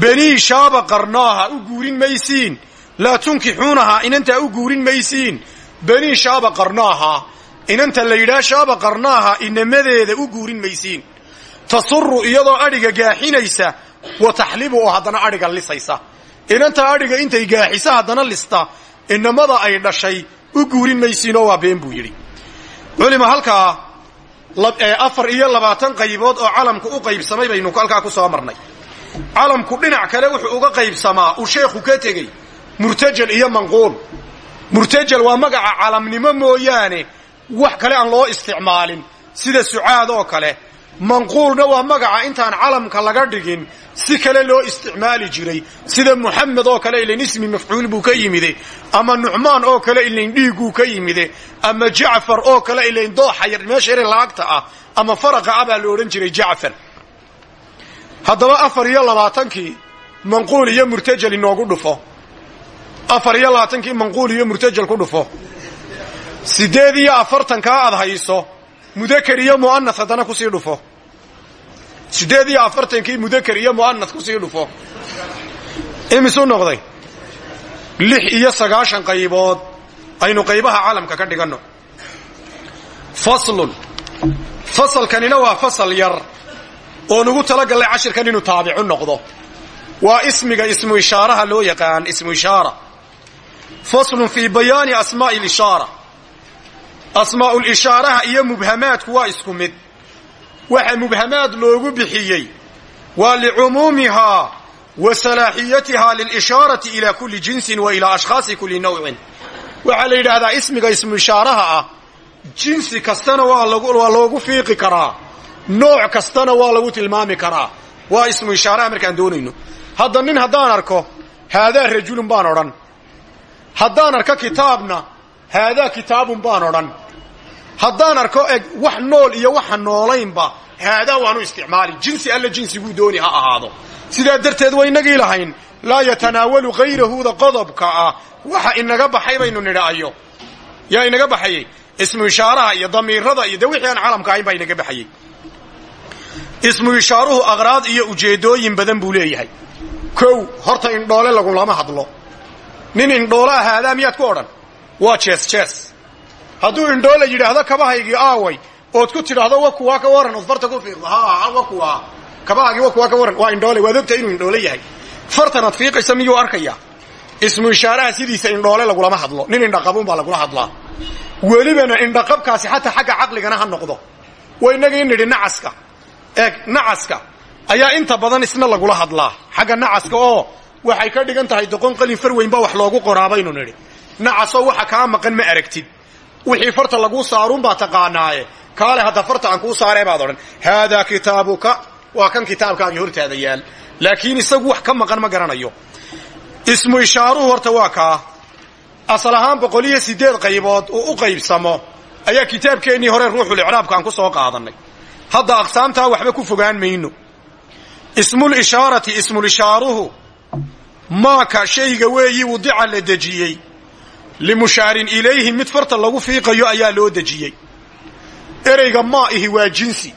banii shaaba qarnaaha u guurin maysiin. Laa tunkixuunahaa inantaa u guurin maysiin. Banii shaaba qarnaaha inanta la yidhaha shaaba qarnaaha inamadeeda u guurin maysiin. Tasuru iyadoo adhiga gaaxinaysa wa taxlibu oo haddana adhiga lisaysa. Inantaa adhiga intay gaaxisa haddana lista inamada ay dhashay u guurin maysiinoo waa been buu yidhi. Culima halkaa afar iyo labaatan qaybood oo calamku u qaybsamay baynu halkaa ku soo marnay calamku dhinac kale wuxuu uga qaybsamaa uu sheekhu ka tegey. Murtajal iyo manquul. Murtajal waa magaca calamnimo mooyaane wax kale aan loo isticmaalin sida sucaad oo kale. Manquulna waa magaca intaan calamka laga dhigin si kale loo isticmaali jiray sida muxamed oo kale ilayn ismi mafcuul buu ka yimide ama nucmaan oo kale ilayn dhiiguu ka yimide ama jacfar oo kale ilayn dooxa yar meesha yare laagta ah ama faraqa ah baa la odhan jiray jacfar haddaba afar iyo labaatankii manquul iyo murtajal inoogu dhufo. Afar iyo labaatankii manquul iyo murtajal ku dhufo. Siddeed iyo afartankaa aad hayso mudakar iyo mu'anas haddana ku sii dhufo. Siddeed iyo afartankii mudakar iyo mu'anas ku sii dhufo. Imisuu noqday? Lix iyo sagaashan qaybood aynu qaybaha calamka ka dhiganno. Faslun. Fasalkanina waa fasal yar oo nugu talagallay cashirkan inuu taabicu noqdo. Waa ismiga ismu ishaaraha loo yaqaan ismu ishaara. Faslun fii bayaani asmaa'i lishaara asmaa'ulishaaraha iyo mubhamaadku waa isku mid. Waxa mubhamaad loogu bixiyey waa licumuumihaa wa salaaxiyatihaa lilishaarati ilaa kulli jinsin wa ilaa ashkhaasi kulli nawcin waxaa la yidhaahdaa ismiga ismu ishaaraha ah jinsi kastana waa loogu fiiqi karaa nooc kastana waa lagu tilmaami karaa. Waa ismu ishaaraha markaan doonayno. Hadda nin haddaan arko haadaa rajulun baan odhan. Haddaan arko kitaabna haadaa kitaabun baan odhan. Haddaan arko eg wax nool iyo waxa noolaynba haadaa waanu isticmaali. Jinsi alla jinsi buu dooni ha ahaado. Sidaa darteed waa inagii lahayn. Laa yatanaawalu hayrahuda qodobka ah. Waxa inaga baxay baynu nidhaayo yaa inaga baxayey ismu ishaaraha iyo damiirada iyo de wixii aan calamka ahayn baa inaga baxayey ismu ishaaruhu aqraad iyo ujeedooyin badan buu leeyahay. Kow horta indhoole lagulama hadlo. Nin indhoolaa haadaa miyaad ku odhan. Waa jees jees hadduu indhoole yidhaahdo kabahaygii aaway ood ku tidhaahdo wa kuwaa ka warran ood farta ku fiiqdo. Ha wa kuwaa. Kabahaygii wa kuwaa ka warran. Waa indhoole waad ogtahay inuu indhoole yahay. Fartanaad fiiqaysa miyuu arkayaa ismu ishaaraha sidiisa indhoole lagulama hadlo. Nin indhaqabuun baa lagula hadlaa. Welibana indhaqabkaasi xataa xagga caqligana ha noqdo. Waa inagii nidhi nacaska eeg nacaska. Ayaa inta badan isna lagula hadlaa. Xagga nacaska oo waxay ka dhigan tahay doqon qalin far weyn baa wax loogu qoraabaynu nidhi. Nacasoo waxa kaa maqan ma aragtid. Wixii farta laguu saaruunbaa taqaanaaye. Kaale hadda farta aan kuu saaree baad odhan haadaa kitaabuka? Waa kan kitaabkaagii hortaada yaal. Laakiin isagu wax ka maqan ma garanayo. Ismu ishaaruhu horta waa kaa. Asal ahaan boqol iyo siddeed qaybood uu u qaybsamo. Ayaa kitaabkeennii hore ruuxul icraabka aan ku soo qaadannay hadda aqsaamtaa waxba ku fogaan mayno. Ismul ishaarati ismul ishaaruhu. Maaka shayga weeyi wudica la dejiyey. Limushaarin ilayhi mid farta lagu fiiqayo ayaa loo dejiyey. Ereyga maa'ihi waa jinsi.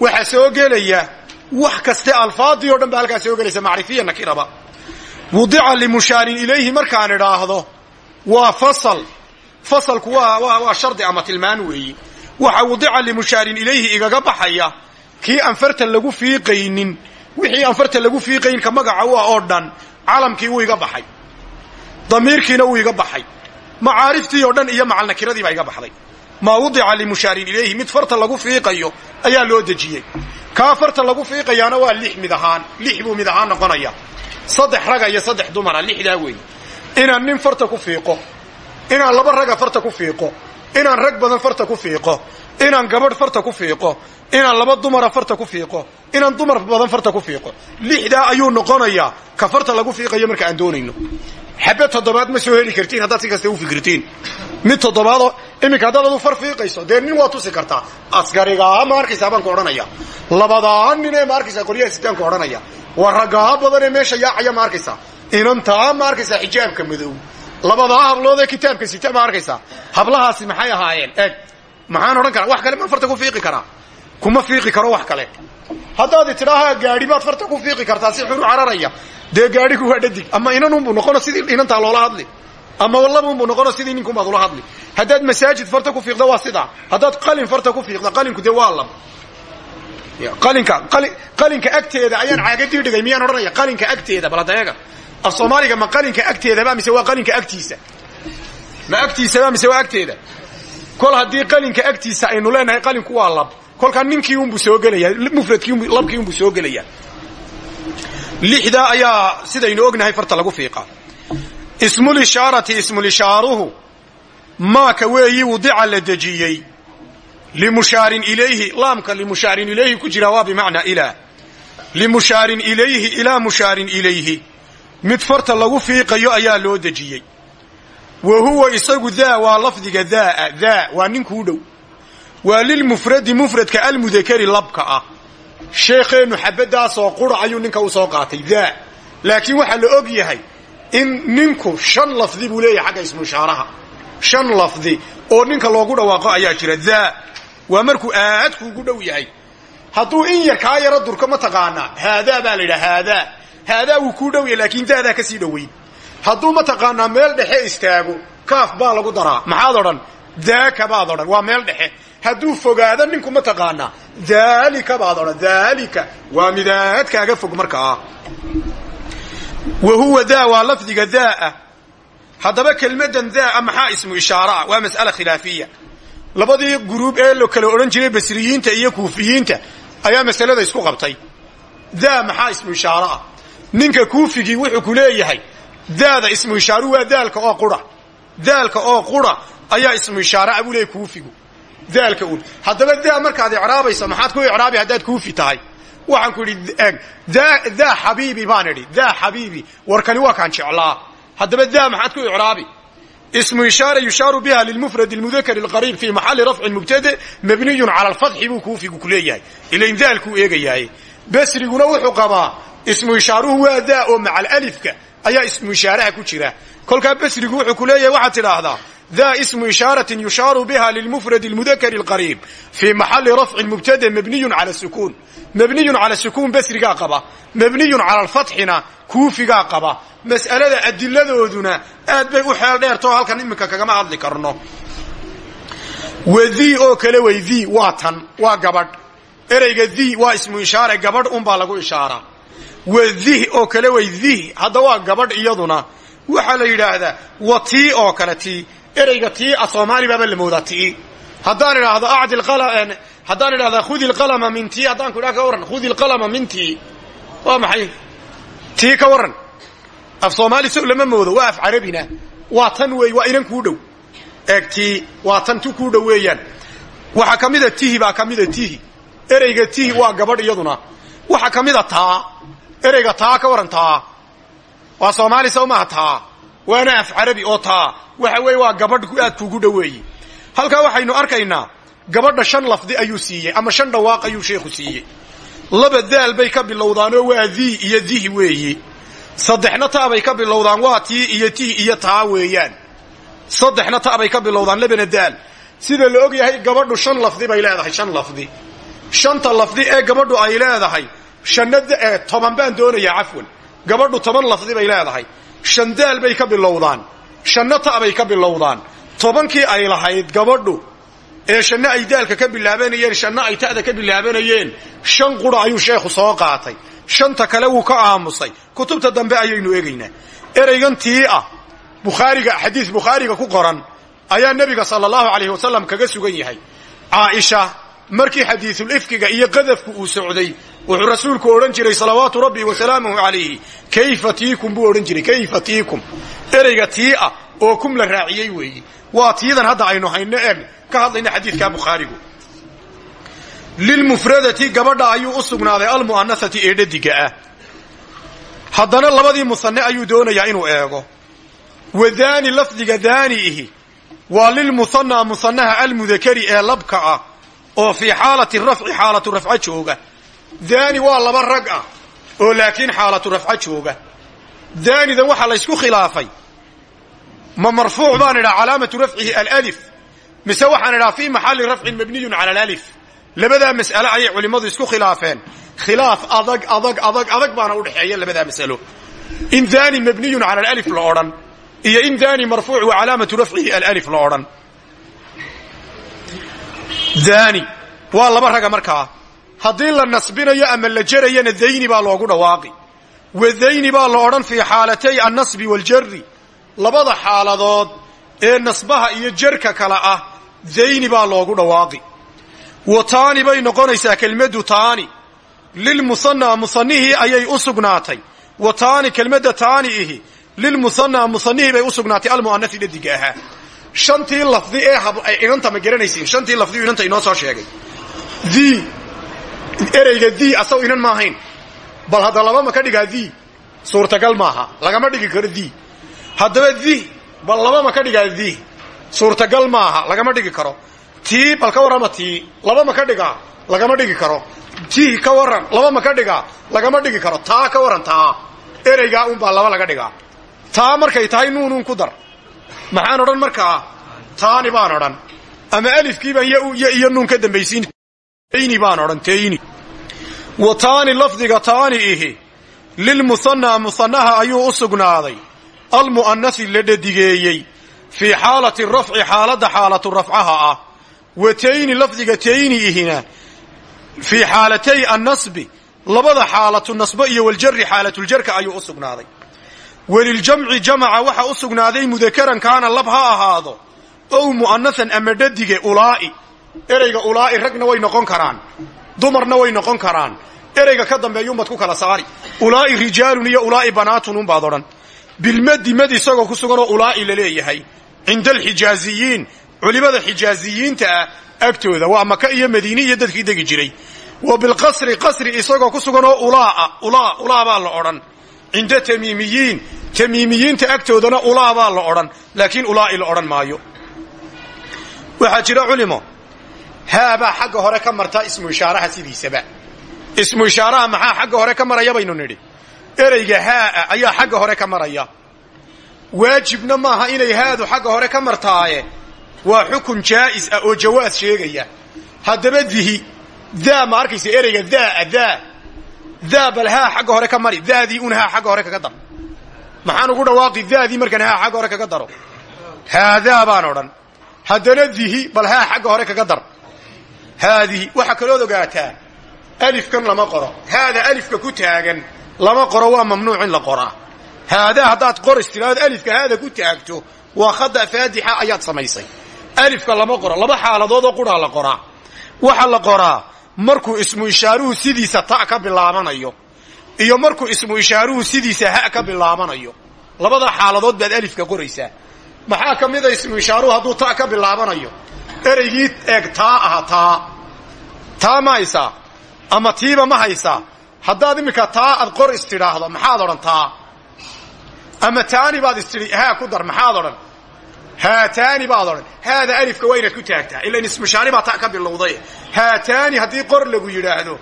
Waxaa soo gelaya wax kaste alfaadii o dhan baa halkaa soo gelaysa macrifiya nakiraba. Wudica limushaarin ilayhi markaan idhaahdo waa fasal. Fasalku waa shardi ama tilmaan weeyi waxa wudica limushaarin ilayhi igaga baxaya. Kii aan farta lagu fiiqaynin wixii aan farta lagu fiiqayn ka magaca u ah oo dhan calamkii wuu iga baxay. Damiirkiina wuu iga baxay. Macaariftii oo dhan iyo macalnakiradii baa iga baxday. Maa wudica limushaarin ilayhi mid farta lagu fiiqayo ayaa loo dejiyey. Kaa farta lagu fiiqayaana waa lix mid ahaan lix buu mid ahaan noqonaya. Saddex raga iyo saddex dumara lixdaa weeye inaan nin farta ku fiiqo inaan laba raga farta ku fiiqo inaan rag badan farta ku fiiqo inaan gabadh farta ku fiiqo inaan laba dumara farta ku fiiqo inaan dumar badan farta ku fiiqo. Lixdaa ayuu noqonayaa ka farta lagu fiiqayo marka aan doonayno. Xabe toddobaad ma soo heli kartiin haddaad si kasta u fikirtiin. Mid toddobaadoo iminka haddaad adu far fiiqayso dee nin waa tusi kartaa. Askarigaa ma arkaysaa ku odhanaya. Labadaa nin ee ma arkaysaa qoryaha sitaan ku odhanaya. Waa raggaa badan ee meesha yaacaya ma arkaysaa. Inantaa ma arkaysaa xijaabka madow labadaa hablood ee kitaabka sita ma arkaysaa hablahaasi maxay ahaayeen? Eeg. Maxaan odhan karaa wax kale maan farta ku fiiqi karaa. Kuma fiiqi karo wax kale. Haddaad tidhaaha gaadhi baad farta ku fiiqi kartaa si xuru cararaya. Dee gaadhigu waa dhadig. Ama inanunbuu noqono sidii inantaa loola hadli. Ama labunbuu noqono sidii ninkunbaad ula hadli. Haddaad masaajid farta ku fiiqda waa sidaa. Qalin farta ku fiiqda qalinku dee waa lab qalinka agteeda ayaan caagadii dhigay miyaan odhanaya? Qalinka agteeda baladeega af soomaaliga ma qalinka agteedaba mise waa qalinka agtiisa? Ma agtiisaba mise waa agteeda? Kol haddii qalinka agtiisa aynu leenahay qalinku waa lab. Kolkaa ninkii unbuu soo gelaya mufradkii labkii unbuu soo gelaya. Lixdaa ayaa sidaynu ognahay farta lagu fiiqa. Ismulishaarati ismulishaaruhu maaka weeyi wudica la dejiyey. Limushaarin ilayhi laamka limushaarin ilayhi ku jira waa bimacnaa ilaa limushaarin ilayhi ilaa mushaarin ilayhi mid farta lagu fiiqayo ayaa loo dejiyey. Wa huwa isagu daa waa lafdiga daaa daa waa ninkuu dhow. Waa lilmufradi mufradka almudakari labka ah. Sheekheennu xabaddaasoo qura ayuu ninka u soo qaatay daa. Laakiin waxaa la og yahay in ninku shan lafdi buu leeyahay xagga ismushaaraha. Shan lafdi oo ninka loogu dhawaaqo ayaa jira daa. Waa markuu aad kuugu dhow yahay. Hadduu in yar kaa yaro durko ma taqaanaa haadaa baa la yidhaha haadaa haadaa wuu kuu dhow yahay laakiin daadaa ka sii dhoweyn hadduu mataqaanaa meel dhexe istaago kaaf baa lagu daraa. Maxaad odhan? Daaka baad odhan. Waa meel dhexe. Hadduu fogaado ninku mataqaanaa daalika baad odhan. Daalika. Waa midaadkaaga fog markaa wa huwa daa waa lafdiga daaa. Haddaba kelmadan daaa maxaa ismu ishaara? Waa mas'ala khilaafiya. Labadii guruub ee lo kala odhan jiray basriyiinta iyo kuufiyiinta ayaa masalada isku qabtay. Daa maxaa ismu ishaaro ah ninka kuufigii wuxuu ku leeyahay daada ismu ishaaru waa daalka oo qura. Daalka oo qura ayaa ismu ishaaraa buu leeyahy kuufigu. Daalka un haddaba daa markaad icraabaysa maxaad ku icraabi haddaad kuufi tahay. Waxaan ku idhi daa xabiibi baan idhi daa xabiibi warkani waa kaan jeclaa. Haddaba daa maxaad ku icraabi. Ismu ishaara yushaaru biha lilmufrad اlmudakr اlqariib fi maxali rafci mubtade mabniyun cala alfatxi buu kuufigu ku leeyahay. Ilain daalkuu eegayahay basriguna wuxuu qabaa ismu ishaaruhu waa daa oo maca alifka ayaa ismu ishaaraha ku jira. Kolkaa basrigu wuxuu ku leeyahay waxaad tidhaahdaa daa ismu ishaaratin yushaaru biha lilmufrad اlmudakr اlqariib fii maxali rafci mubtade mabniyun cala sukuun. Mabniyun cala sukuun basrigaa qaba mabniyun cala alfatxina kuufigaa qaba. Mas'alada adiladooduna aad bay u xeel dheertoo halkan iminka kagama hadli karno. Wadii oo kale way dii waa tan waa gabadh wadih oo kale way dih hadda waa gabadh iyaduna. Waxaa la yidhaahdaa wa tii oo kale tii ereyga tii a soomaali baaba la moodaa tii haddaan idhaahdo acdi haddaan idhahda khudi lqalama min tii haddaan ku idhaha ka warran khudi min tii waa maxay? Tii ka warran. Af soomaali so lama moodo waa af carabina. Waa tan weey waa inan kuu dhow. Eeg tii tan tu kuu dhow weeyaan. Waxaa tihi baa ka tihi. Ereyga tihi waa gabadh iyaduna. Waxaa ka taa ereyga taa ka warran taa. Waa soomaali maaha taa. Waana af carabi oo taa. Waxa weeye waa gabadh aad kuugu dhoweeye halkaa waxaynu arkaynaa gabadha shan lafdi ayuu siiyey ama shan dhawaaq ayuu sheekhu siiyey. Laba daal bay ka bilowdaanoo waa dii iyo dihi weeyi. Saddexna ta bay ka bilowdaan waa tii iyo tihi iyo taa weeyaan. Saddexna ta bay ka bilowdaan labana daal. Sida la og yahay gabadhu shan lafdi bay leedahay shan lafdi. Shanta lafdi ee gabadhu ay leedahay toban baan doonayaa cafwan. Gabadhu toban lafdi bay leedahay. Shan daal bay ka bilowdaan. Shanna ta bay ka bilowdaan. Tobankii ay lahayd gabadhu ee shanna ay daalka ka bilaabanayeen shanna ay ta'da ka bilaabanayeen shan qura ayuu sheekhu soo qaatay. Shanta kale wuu ka aamusay. Kutubta dambe ayaynu eegaynaa. Ereygan tii ah bukhaariga xadiis bukhaariga ku qoran ayaa nebiga sala allahu calayhi wasalam kaga sugan yahay. Caaisha markii xadiisul ifkiga iyo qadafku uu socday wuxuu rasuulku odhan jiray salawaatu rabbi wa salaamuhu calayhi kayfa tiikum? buu odhan jiray. Kayfa tiikum? Ereyga tii ah oo kum la raaciyey weeyi. Waa tiidan hadda aynu hayno eeg ka hadlayna xadiidka bukhaarigu. Lilmufradati gabadha ayuu u sugnaaday almu'anasati ee dhadiga ah. Haddana labadii musane ayuu doonayaa inuu eego. Wa daani lafdiga daani ihi. Waa lilmusanaa musanaha almudakari ee labka ah oo fii xaalati rafci xaalatu rafco jooga daani waa laba rag ah oo laakiin xaalatu rafco jooga. Daanidan waxaa laysku khilaafay. Ma marfuuc baan idhaa calaamatu rafcihi alif mise waxaan idhaa fii maxalli rafcin mabniyun cala alif labadaa mas'ale ayay isku khilaafeen. Khilaaf adag adag adag adag baana udhexeeya labadaa mas'alo. In daani mabniyun cala alif la odhan iyo in daani marfuuc wa calaamatu rafcihi alif la odhan. Daani waa laba raga markaa haddii la nasbinayo ama la jarayana dayni baa loogu dhawaaqi. Wadayni baa la odhan fii xaalatay annasbi waaljari labada xaaladood ee nasbaha iyo jarka kale ah dayni baa loogu dhawaaqi. Wa taani bay noqonaysaa kelmaddu taani. Lilmusanaa musanihii ayay u wa taani kelmadda taani ihi. Lilmusanaa musanihii bay u sugnaatay. Almu'anasi dhadiga ahaa shantii lafdi ee ay inanta ma garanaysiin shantii lafdi inanta inoo soo sheegay ereyga the asaw inan ma ahayn. Bal hadda laba ma ka dhigaa the suurtagal maaha lagama dhigi karo the haddaba the bal laba ma ka dhigaa the suurtagal maaha lagama dhigi karo. Tii bal ka warrama tii. Laba ma ka dhigaa. Lagama dhigi karo. Tii ka warran. Laba ma ka dhigaa. Lagama dhigi karo. Taa ka warran taa. Ereygaa unbaa laba laga dhigaa. Taa markay tahay nuunuun ku dar. Maxaan odhan markaa? Taani baan odhan. Ama alifkiibaan iyo nuun ka dambaysiin baan odhan wa taani lafdiga taani ihi. Lilmusanaa musanaha ayuu u sugnaaday. Almu'anasi la dhadigeeyey. Fii xaalati rafci xaaladda xaalatu rafcaha ah. Wa tayni lafdiga tayni ihina. Fii xaalatay annasbi. Labada xaalatu nasbo iyo waljari xaalatuljarka ayuu u sugnaaday. Weliljamci jamaca waxa u sugnaaday mudakaran kaana lab ha ahaado. Ow mu'anasan ama dhadige ulaa'i ereyga ulaa'i ragna way noqon karaan. Dumarna way noqon karaan. Ereyga ka dambeeyuunbaad ku kala saari. Ulaa'i rijaalun iyo ulaa'i banaatun unbaad odhan. Bilmadi mad isagoo ku suganoo ulaa'i la leeyahay. Cinda alxijaaziyiin culimada xijaaziyiinta ah agtooda waa maka iyo madiine iyo dadkii degi jiray. Wa bilqasri qasri isagoo ku suganoo ulaa'a ulaa ulaa baa la odhan. Cinda tamiimiyiin tamiimiyiinta agtoodana ulaa baa la odhan. Laakiin ulaa'i la odhan maayo. Waxaa jira culimo haabaa xagga hore ka marta ismu ishaaraha sidiisaba ismu ishaaraha maxaa xagga hore ka maraya baynu nidhi ereyga haaa ayaa xagga hore ka maraya waajibna maaha inay haadu xagga hore ka martaaye waa xukun jaa'is ah oo jawaas sheegaya haddaba dihi daa ma arkaysa ereyga daa daa daa bal haa xagga hore ka mari daadii un haa xagga hore kaga dar maxaan ugu dhawaaqi daadii markaan haa xagga hore kaga daro haadaa baan odhan haddana dihi bal haa xagga hore kaga dar haadihi waxaa kalood ogaataa alifkan lama qoro haada alifka ku taagan lama qoro waa mamnuuc in la qoraa haadaa haddaad qoris tiraado alifka haada ku taagto waa khada faadixa ayaad samaysay alifka lama qoro laba xaaladood oo quraa la qoraa waxa la qoraa markuu ismu ishaaruhu sidiisa ta ka bilaabanayo iyo markuu ismu ishaaruhu sidiisa ha ka bilaabanayo labada xaaladood baad alifka qoraysaa maxaa ka mida ismu ishaaruhu hadduu ta ka bilaabanayo ereygii eeg taa aha taa taa ma haysaa ama tiiba ma haysaa haddaad iminka taa aad qor istidhaahdo maxaad odhan taa? Ama taani baad istidhi haa ku dar maxaad odhan? Haataani baad odhan. Haada alifka waa inaad ku taagtaa ilan ismushaari baa ta ka bilowday. Haataani haddii qor lagu yidhaahdo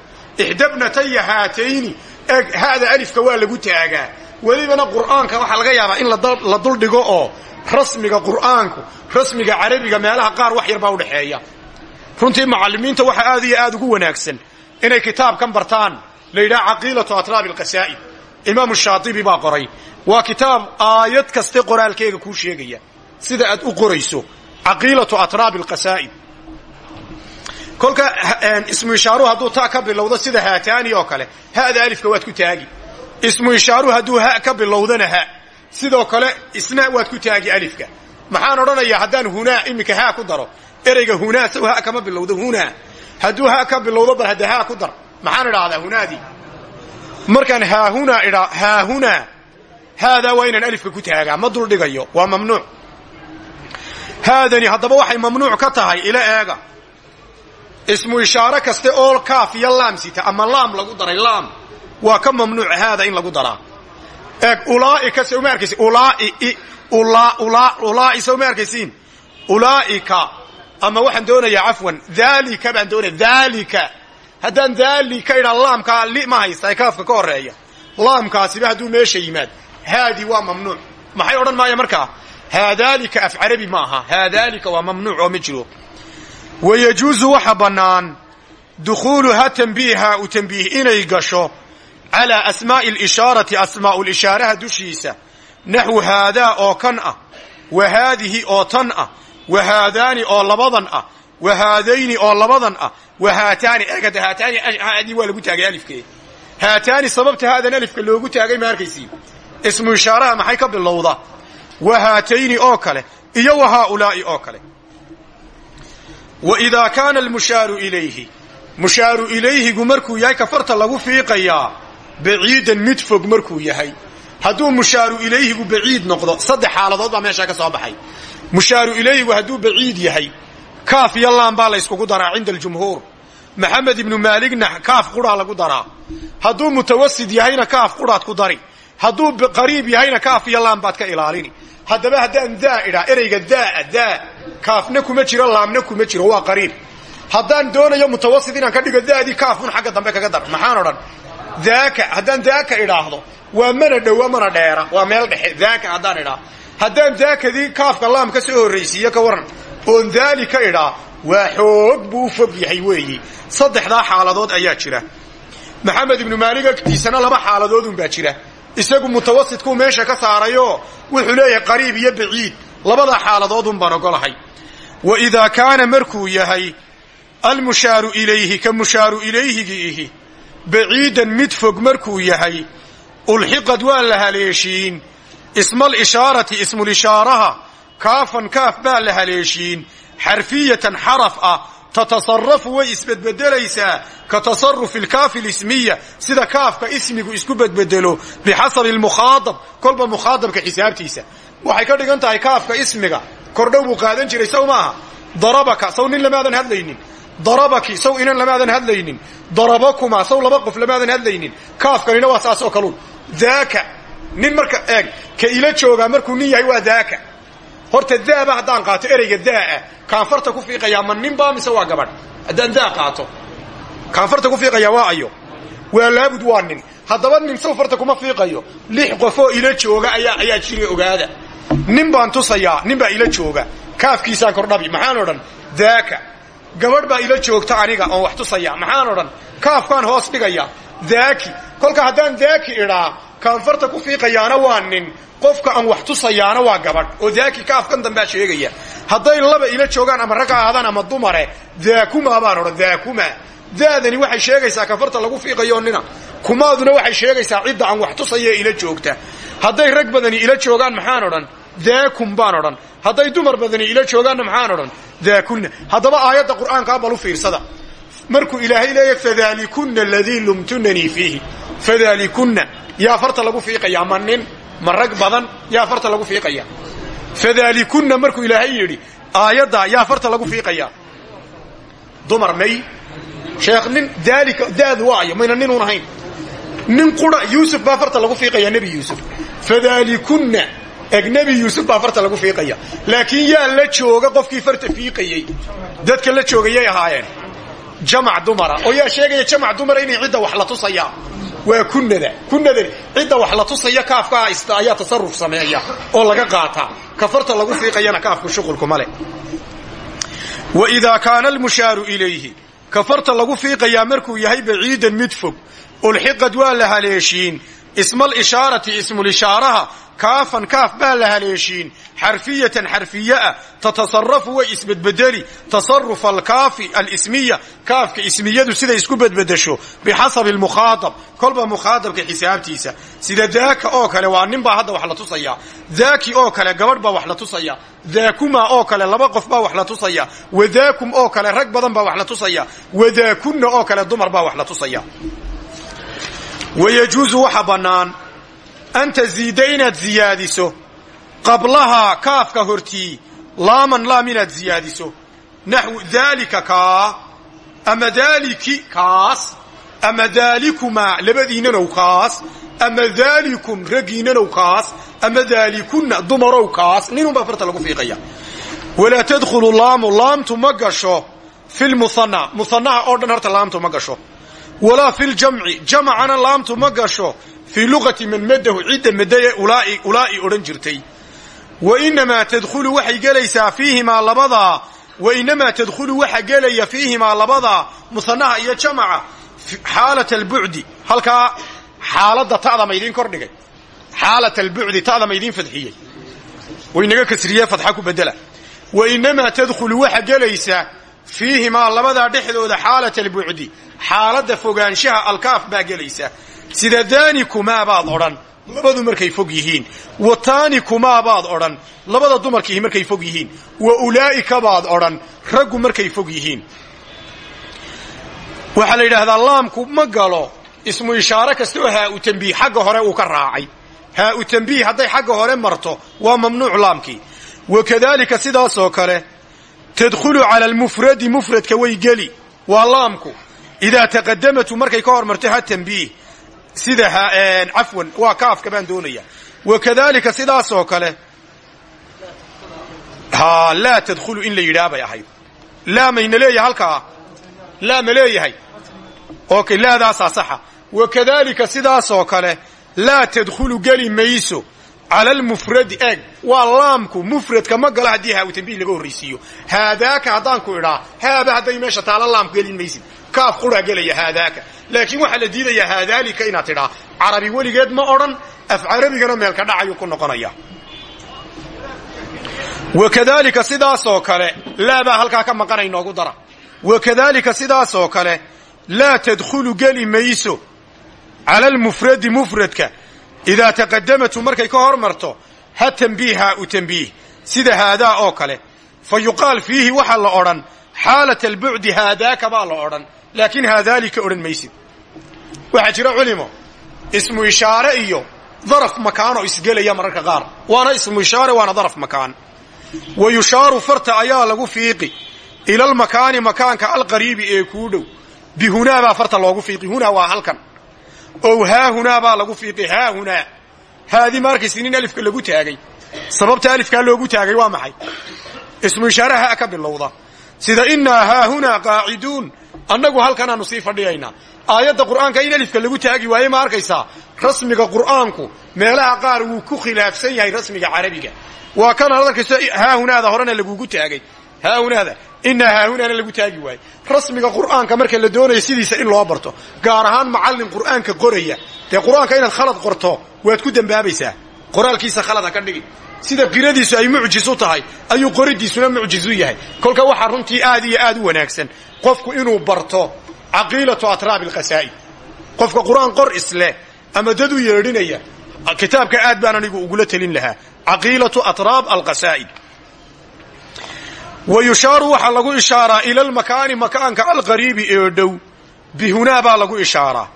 ixdabnataya haatayni eg haada alifka waa lagu taagaa. Welibana qur'aanka waxaa laga yaabaa in la duldhigo oo rasmiga qur'aanku rasmiga carabiga meelaha qaar wax yar baa udhaxeeya runtii macallimiinta waxaa aad iyo aad ugu wanaagsan inay kitaabkan bartaan la yidhaha caqiilatu atraabi alqasaa'id. Imaamu shaatibi baa qoray waa kitaab aayad kaste qoraalkeega kuu sheegaya. Sida aad u qorayso caqiilatu atraabi alqasaa'id. Kolka ismu ishaaruhu hadduu ta ka bilowdo sida haataani oo kale hada alifka waad ku taagi. Ismu ishaaruhu hadduu ha ka bilowdana ha sidoo kale isna waad ku taagi alifka. Maxaan odhanayaa haddaan hunaa iminka haa ku daro ereyga hunaa ha kama bilowdo hunaa hadduu ha ka bilowdo bal hadda haa ku dar. Maxaan idhaahdaa hunaadii markaan haahunaa haahunaa haadaa waa inaan alifka ku taagaa. Ma duldhigayo waa mamnuuc. Haadani haddaba waxay mamnuuc ka tahay ila eega. Ismu ishaare kaste oo kaaf iyo laam sita ama laam lagu daray laam. Waa ka mamnuuc haada in lagu daraa. Eeg ulaaika se uma arkaysi ulaa'i se uma arkaysiin. Ulaa'ika ama waxaan doonayaa cafwan daalika baan doonaya daalika. Haddaan daalika idhaa laamkaa li ma haysta kaafka ka horreeya laamkaasiba hadduu meesha yimaad haadii waa mamnuuc. Maxay odhan maaya markaa haadaalika af carabi ma aha. Haadaalika waa mamnuuc oo ma jiro. Wayajuusu waxa bannaan dukhuuluha tanbiiha u tanbiih inay gasho calaa asmaa'i alishaarati asmaa'ulishaaraha dushiisa naxwu haadaa oo kan ah wa haadihi oo tan ah wa haadaani oo labadan ah wa haadayni oo labadan ah wa haataani eegada haataani haadii waa lagu taagay alifkee haataani sababta haadan alifka loogu taagay ma arkaysi ismu ishaaraha maxay ka bilowda wa haatayni oo kale iyo wa haaulaa'i oo kale wa idaa kaana almushaaru ilayhi mushaaru ilayhigu markuu yahay kafarta lagu fiiqayaa baciidan mid fog markuu yahay hadduu mushaaru ilayhigu baciid noqdo saddex xaaladood baa meeshaa ka soo baxay mushaaru ilayhigu hadduu baciid yahay. Kaaf iyo laan baa la yskugu daraa cinda aljumhuur. Maxamed ibnu maaligna kaaf qudhaa lagu daraa. Hadduu mutawasid yahayna kaaf qudhaad ku dari. Hadduu qariib yahayna kaaf iyo baad ka ilaalini. Haddaba haddaan daa idhaa ereyga daa daa. Kaafna kuma jiro laamna kuma jiro waa qariib. Haddaan doonayo mutawasid inaan ka dhigo daadii kaafun xagga dambe kaga dar. Maxaan odhan? Daaka haddaan daaka idhaahdo waa mana dhowa mana dheera waa meel dhexe. Daaka haddaan idhaa haddaan daakadii kaafka laam ka soo horraysiiyo ka waran oon daali ka idhaa waa xoog buu u fog yahay weeyi. Saddexdaa xaaladood ayaa jira. Maxamed ibnu maalig agtiisana laba xaaladoodun baa jira. Isagu mutawasidkuu meesha ka saarayoo wuxuu leeyahay qariib iyo baciid. Labadaa xaaladoodun baan ogolahay wa idaa kaana markuu yahay almushaaru ilayhi ka mushaaru ilayhigii ihi baciidan mid fog markuu yahay ulxiqad waa la haleeshiin ismaalishaarati ismulishaaraha kaafan kaaf baa la haleeshiin. Xarfiyatan xaraf ah. Tatasarafu way isbedbedelaysaa ka tasarufi alkaafi lismiya sida kaafka ismigu isku bedbedelo bixasabi almukhaadab kolba mukhaadabka xisaabtiisa. Waxay ka dhigan tahay kaafka ismiga. Kordhow buu qaadan jiray saw maaha. Darabaka saw nin lamaadan hadlaynin. Darabaki saw inan lamaadan hadlaynin. Darabakuma saw laba qof lamaadan hadlaynin. Kaafkanina waa saas oo kaluun daaka nin marka eeg ka ila joogaa markuu nin yahay waa daaka. Horta daaba haddaan qaato ereyga daaa. Kaanfarta ku fiiqayaa ma nin baa mise waa gabadh? Haddaan daa qaato. Kaanfarta ku fiiqayaa waa ayo. Waa laabud waa nin. Haddaba nin saw farta kuma fiiqayo. Lix qofoo ila jooga ayaa ayaa jira ogaada. Nin baan tusayaa nin baa ila jooga. Kaafkiisaan kordhabi maxaan odhan? Daaka. Gabadh baa ila joogta aniga oon wax tusaya maxaan odhan? Kaafkaan hoos dhigaya. Daaki. Kolka haddaan daaki idhaa kaanfarta ku fiiqayaana waa nin qofka aan wax tusayaana waa gabadh. Oo daaki kaafkan dambaa sheegaya hadday laba ila joogaan ama rag ahaadaan ama dumare daakuma baan odhan daakuma. Daadani waxay sheegaysaa kafarta lagu fiiqayo nina. Kumaaduna waxay sheegaysaa cidda aan wax tusaya ila joogta. Hadday rag badani ila joogaan maxaan odhan daakum baan odhan. Hadday dumar badani ila joogaanna maxaan odhan daakunna. Haddaba aayadda qur'aankaa bal u fiirsada. Markuu ilaahay leeyahy fadalikunna aladii lumtunanii fiihi. Fadalikunna yaa farta lagu fiiqayaa ma nin ma rag badan yaa farta lagu fiiqaya. Fadalikunna markuu ilaahay yidhi aayaddaa yaa farta lagu fiiqayaa dumar may. Sheekh nin daalika daadu waayo mayna ninuun ahayn. Nin qura yuusuf baa farta lagu fiiqayaa nebi yuusuf. Fadalikunna eg nebi yuusuf baa farta lagu fiiqaya. Laakiin yaa la jooga qofkii farta fiiqayey dadka la joogayay ahaayeen jamac dumara. Oo yaa sheegaya jamac dumara inay cidda wax la tusaya. Waa kunada kunada cidda wax la tusaya kaafka ista ayaa tasaruf sameeya oo laga qaataa ka farta lagu fiiqayana kaafku shuqulkuma leh wa idaa kaana almushaaru ilayhi. Ka farta lagu fiiqayaa markuu yahay baciidan mid fog. Ulxiqad waa la haleeshiin ismaalishaarati ismulishaaraha kaafan kaaf baa la haleeshiin. Xarfiyatan xarfiyaa tatasarafu way isbedbedeli. Tasarufa alkaafi alismiya kaafka ismiyadu siday isku bedbedesho. Bixasabi almukhaadab kolba mukhaadabka xisaabtiisa. Sida daaka oo kale waa nin baa hadda wax la tusaya daaki oo kale gabadh baa wax la tusaya daakuma oo kale laba qof baa wax la tusaya wadaakum oo kale rag badan baa wax la tusaya wadaakunna oo kale dumar wax la tusaya wayajuusu waxa bannaan an taziida inaad ziyaadiso qablahaa kaafka hortii laaman laam inaad ziyaadiso naxwu daalika kaa ama daaliki kaas ama daalikumaa labadiinanow kaas ama daalikun raggiinanow kaas ama daalikunna dumarow kaas ninunbaa farta lagu fiiqaya. Walaa tadkhulu laamu laamtu ma gasho fi lmuhanna muhanaha oo dhan horta laamtu ma walaa fi ljamci jamcana laamtu ma gasho fii luqati man madahu cidda madaye ulaa'i odhan jirtay. Wa inamaa tadkhulu waxay gelaysaa fiihimaa labadaa wa inamaa tadkhulu waxa gelaya fiihimaa labadaa musanaha iyo jamaca xaalat albucdi halkaa xaaladda ta'da ma idiin kordhigay xaalat albucdi ta'da ma idiin fadxiyey waynaga kasriye fadxa ku bedela wa inamaa tadkhulu waxa gelaysa fiihimaa labadaa dhexdooda xaaladda fogaanshaha alkaaf baa gelaysa. Sida daanikumaa baad odhan labadu markay fog yihiin. Wa taani kumaa baad odhan labada dumarkiihi markay fog yihiin. Wa ulaa'ika baad odhan raggu markay fog yihiin. Waxaa la yidhaahdaa laamku ma galo ismu ishaare kasta oo haa u tambiih xagga hore uu ka raacay. Haa u tambiih hadday xagga hore marto waa mamnuuc laamkii. Wa kadaalika sidaasoo kale tadkhulu cala almufradi mufradka way geli. Waa laamku idaa taqadamatu markay ka hormarto ha tambiih sida cafwan waa kaafka baan doonaya wa kadaalika sidaasoo kale ha laa tadkhulu in la yidhaah bay ahayd laa mayna leeyahay halkaa laa ma leeyahay okay laadaasaa saxa wa kadaalika sidaasoo kale laa tadkhulu geli mayso cala almufradi eeg waa laamku mufradka ma galo haddii haa u tambiih laga horraysiiyo haadaaka haddaan ku idhaa haaba hadday meesha taala laamku gelin kaaf quraa gelaya haadaaka laakiin waxaa la diidayaa haadaalika inaad tidhaa carabi weligeed ma odhan af carabigana meelka dhacayuu ku noqonaya. Wa kadaalika sidaasoo kale laabaa halkaa ka maqana inoogu dara. Wa kadaalika sidaasoo kale laa tadkhulu geli mayso cala almufradi mufradka. Idaa taqadamatu markay ka hormarto ha tambiiha u tambiih sida haadaa oo kale fa yuqaal fiihi waxaa la odhan xaalat albucdi baa laakiin haadaalika odhan maysid. Waxaa jira culimo ismu ishaare iyo daraf makaanoo isgelaya mararka qaar. Waana ismu ishaare waana daraf makaan. Wa yushaaru farta ayaa lagu fiiqi ilalmakaani makaanka alqariibi ee kuu dhow. Bihunaa baa farta loogu fiiqi hunaa waa halkan. Ow haahunaa baa lagu fiiqi haahunaa haadii ma arkaysi nin alifka lagu taagay. Sababta alifkaa loogu taagay waa maxay? Ismu ishaare ha ka bilowda. Sida innaa haahunaa qaaciduun annagu halkanaannu sii fadhiyaynaa aayadda qur'aanka in alifka lagu taagi waaye ma arkaysaa? Rasmiga qur'aanku meelaha qaar wuu ku khilaafsan yahay rasmiga carabiga. Waa kan ad arkayso haahunaada horena lagugu taagay. Haahunaada innaa haahunaana lagu taagi waaye. Rasmiga qur'aanka marka la doonayo sidiisa in loo barto gaar ahaan macallin qur'aanka qoraya. Dee qur'aanka inaad khalad qorto waad ku dembaabaysaa qoraalkiisa khalad ha ka dhigi sida qiradiisu ay mucjis u tahay ayuu qoridiisuna mucjis u yahay. Kolka waxaa runtii aad iyo aad wanaagsan. Qofku inuu barto caqiilatu atraabi alqasaa'id qofka qur'aan qor isleh ama dad u yeedhinaya aad baan anigu ugula telin lahaa. Caqiilatu atraab alqasaa'id wa yushaaru waxaa lagu ishaaraa ila almakaani makaanka alqariibi ee dhow. Bihunaa baa lagu ishaaraa.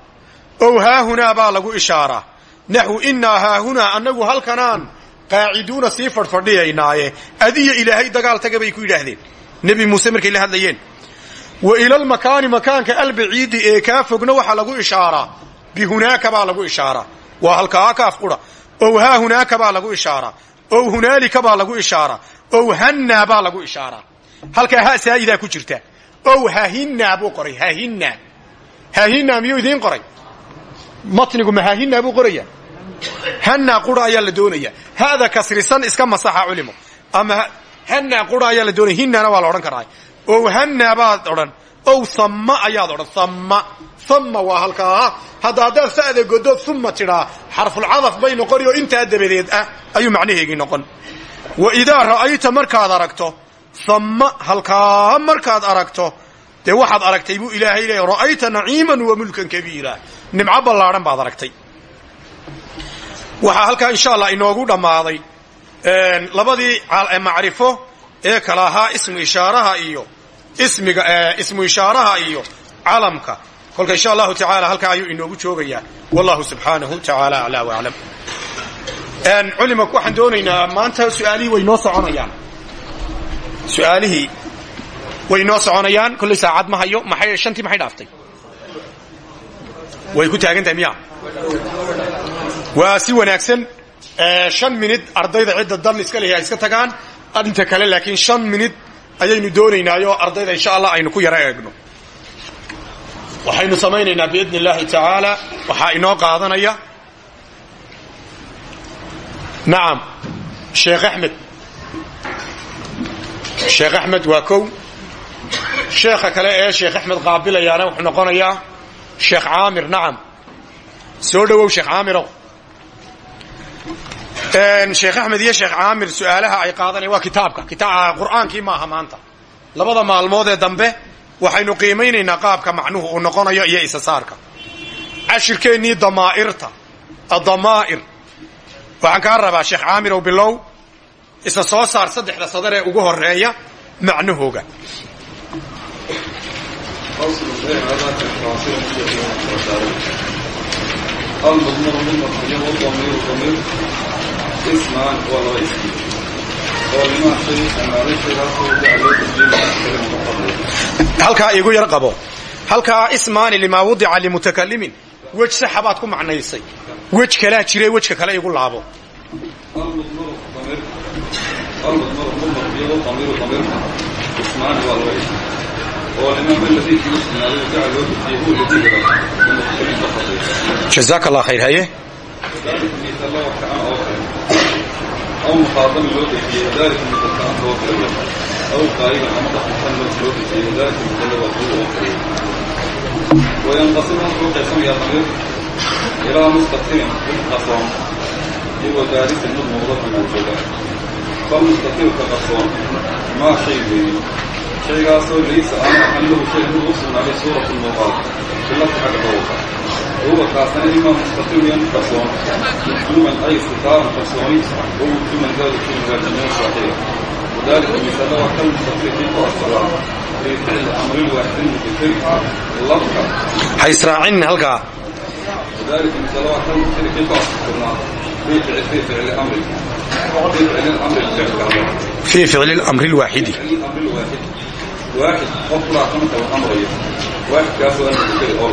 Ow haahunaa baa lagu ishaaraa. Naxwu innaa haahunaa annagu halkanaan qaaciduuna sii fadhfadhiyaynaaye adiya ilaahay dagaal taga bay ku yidhaahdeen. Nebi muuse markay la hadlayeen wa ilalmakaani makaanka albaciidi ee kaa fogna waxaa lagu ishaaraa bihunaaka baa lagu ishaaraa waa halkaa kaaf qura. Ow haa hunaaka baa lagu ishaaraa ow hunaalika baa lagu ishaaraa ow hannaa baa lagu ishaaraa halkaa ha saa'idaa ku jirta. Ow hahinnaa buu qoray hahinnaa hahinnaa miyuu idiin qoray? Matnigu ma hahinnaa buu qoraya hannaa qura ayaa la doonaya. Hada kasrisan iska masaxa culimo. Ama hannaa qura ayaa la doonaya. Hinnaana waa la odhan karaa. Ow hannaa baad odhan. Ow samma ayaad odhan. Samma. Samma waa halkaa. Hadda haddaad fa'da godood uma tidhaa. Xarfulcadaf bay noqoni oo intaa dabadeed ah ayuu macnaheegii noqon. Wa idaa ra'ayta markaad aragto samma halkaa markaad aragto dee waxaad aragtay buu ilaahay leeya ra'ayta naciiman wa mulkan kabiira. Nimco ballaadhan baad aragtay waxaa halkaa insha allah inoogu dhammaaday labadii macrifo ee kala ahaa ismu ishaaraha iyo ismiga ismu ishaaraha iyo calamka. Kolka insha allahu tacaala halkaa ayuu inoogu joogayaa. Wallahu subxaanahu tacaala aclaa waaclam culima waxaan doonaynaa maanta su'aalihii way noo soconayaan. Su'aalihii way noo soconayaan kollay saacad ma hayo maxay shantii maxay dhaaftay? Way ku taagan miya waa si wanaagsan. Shan minid ardayda cidda dan iska lehi ay iska tagaan. Inta kale laakiin shan minid ayaynu doonaynaayo ardayda insha allah aynu ku yaro eegno. Waxaynu samaynaynaa biidni illaahi tacaala waxaa inoo qaadanaya. Nacam sheekh axmed sheekh axmed waa kow. Kale ee sheekh axmed qaabilayaana wuxuu noqonayaa sheekh caamir nacam soo dhowow sheekh caamirow sheekh axmed iyo sheekh caamir su'aalaha ay qaadanaya waa kitaabka. Qur'aankii maaha maanta. Labada maalmood ee dambe waxaynu qiimaynaynaa qaabka macnuhu uu noqonayo iyo isasaarka cashirkeennii damaa'irta adamaa'ir waxaan kaa rabaa sheekh caamirow bilow isna soo saar saddexda sadar ee ugu horreeya macnahooga المضمر للمرحلين والضمير ضمير اسمان ولا اسم ولما شيء أما ريش راسه عليه الدين كلمة مقرر halkaa iigu yar qabo halkaa ismaani limaa wudica limutakalimin wej saxa baad ku macnaysay wej kalaa jire wejka kale igu laabo المضمر ضمير المضمر للمرحلين والضمير ضمير اسمان ولا اسم والإمام الذي في مسلم عليه جعل وجهه هو الذي جرى المتكلم تفضيل jazaak allah khayr haye aw mukhaaطama loo dejiyey dalika mudalka an loo diriyo aw qaa'ilan ama dhaqankan loo dejiyey dalika mudalla waa kuwa loo qariyey wayanqasimu wuxuu qaybsamayaa damiir ilaa mustaqimin mid qasoon iyo wadaarisin mid muuqda banaajoga falmustaqimka qasoon maa shay weeye shaygaasoo laysa aan ahan lahu shay mid u sugnaaday suuratu muuqaal المضاد في اللفظ حق دوقة هو كاسنا إما مستقيم ينقصون ومن أي استقام قصوني ومن ذلك من الجنة صحيح وذلك مثال وكل مستقيم في الصلاة في فعل الأمر الواحد بفعل اللفظ ha israacin halkaa وذلك مثال وكل مستقيم في الصلاة في فعل في فعل الأمر في فعل الأمر الفعل fii ficli lamri lwaaxidi الأمر الواحد واحد أطلع خمسة وأمرية واحد كاسو أن يذكر الله وذلك مثال وكل يوكل استاغ وقليل يوكل فقل مضارع كي تكون آخر كمضارع لأن الكين الفعل كمضارع أن الكين في طاية النظام الواحد أطلع صورة هضية تاريخ واحد كاسو أن يذكر الله waajibaas oo dhan ku keli oo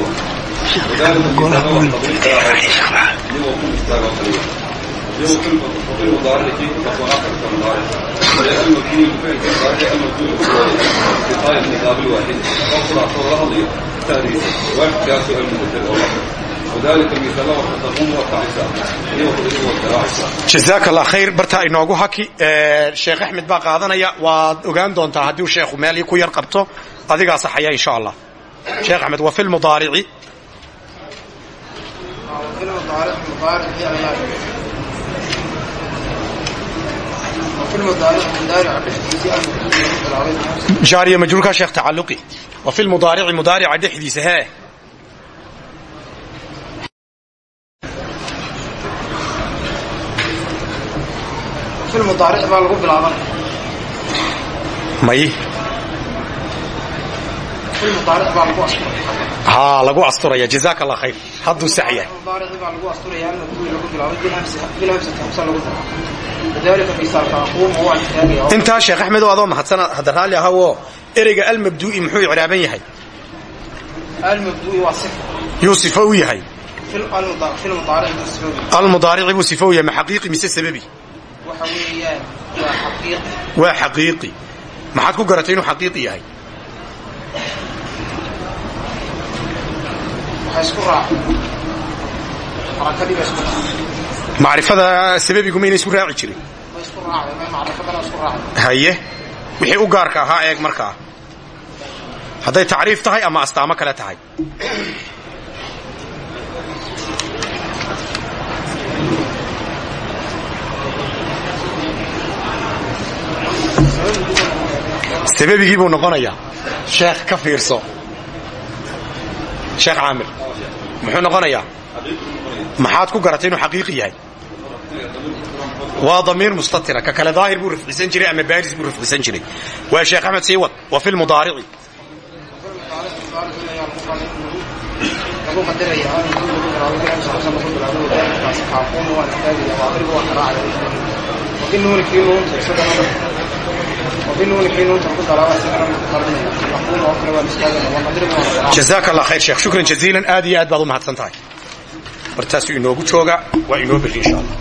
jazaak allah khayr bartaa inoogu haki sheekh axmed baa qaadanaya waad ogaan doontaa haddii sheekhu meel ku yar qabto adigaa saxaya insha allah sheekh axmed wa fi lmudaarici jaariyo majruurka sheekh tacalluqi wa fi lmudaarici mudaarica dhexdiisa hee may haa lagu asturaya. Jazaak allah khayr. Hadduu sax yahay. Intaa sheekh axmedow adoo mahadsan hadda raalli ahawoo ereyga almabduu'i muxuu icraaban yahay? Yuu sifo. U yahay. Almudaarici buu sifo u yahay. Ma xaqiiqi mise sababi? Waa xaqiiqi. Maxaad ku garatay inuu xaqiiqi yahay? Macrifada sababigu mayna isku raaci jirin. Haye wixii u gaarka ahaa eeg markaa. Hadday tacriif tahay ama astaamo kale tahay. Sababigii buu noqonayaa. Sheekh ka fiirso sheekh caamir muxuu noqonayaa maxaad ku garatay inuu xaqiiqi yahay waa damiir mustatira ka kale daahir buu rafcisan jiray ama baaris buu rafcisan jiray waa sheekh axmed sii wad wa fi lmudaarici jazaaka allah khayr sheekh shukran jaziilan aad iyo aad baad u mahadsan tahay wartaasuu inoogu jooga waa inoo beri insha allah.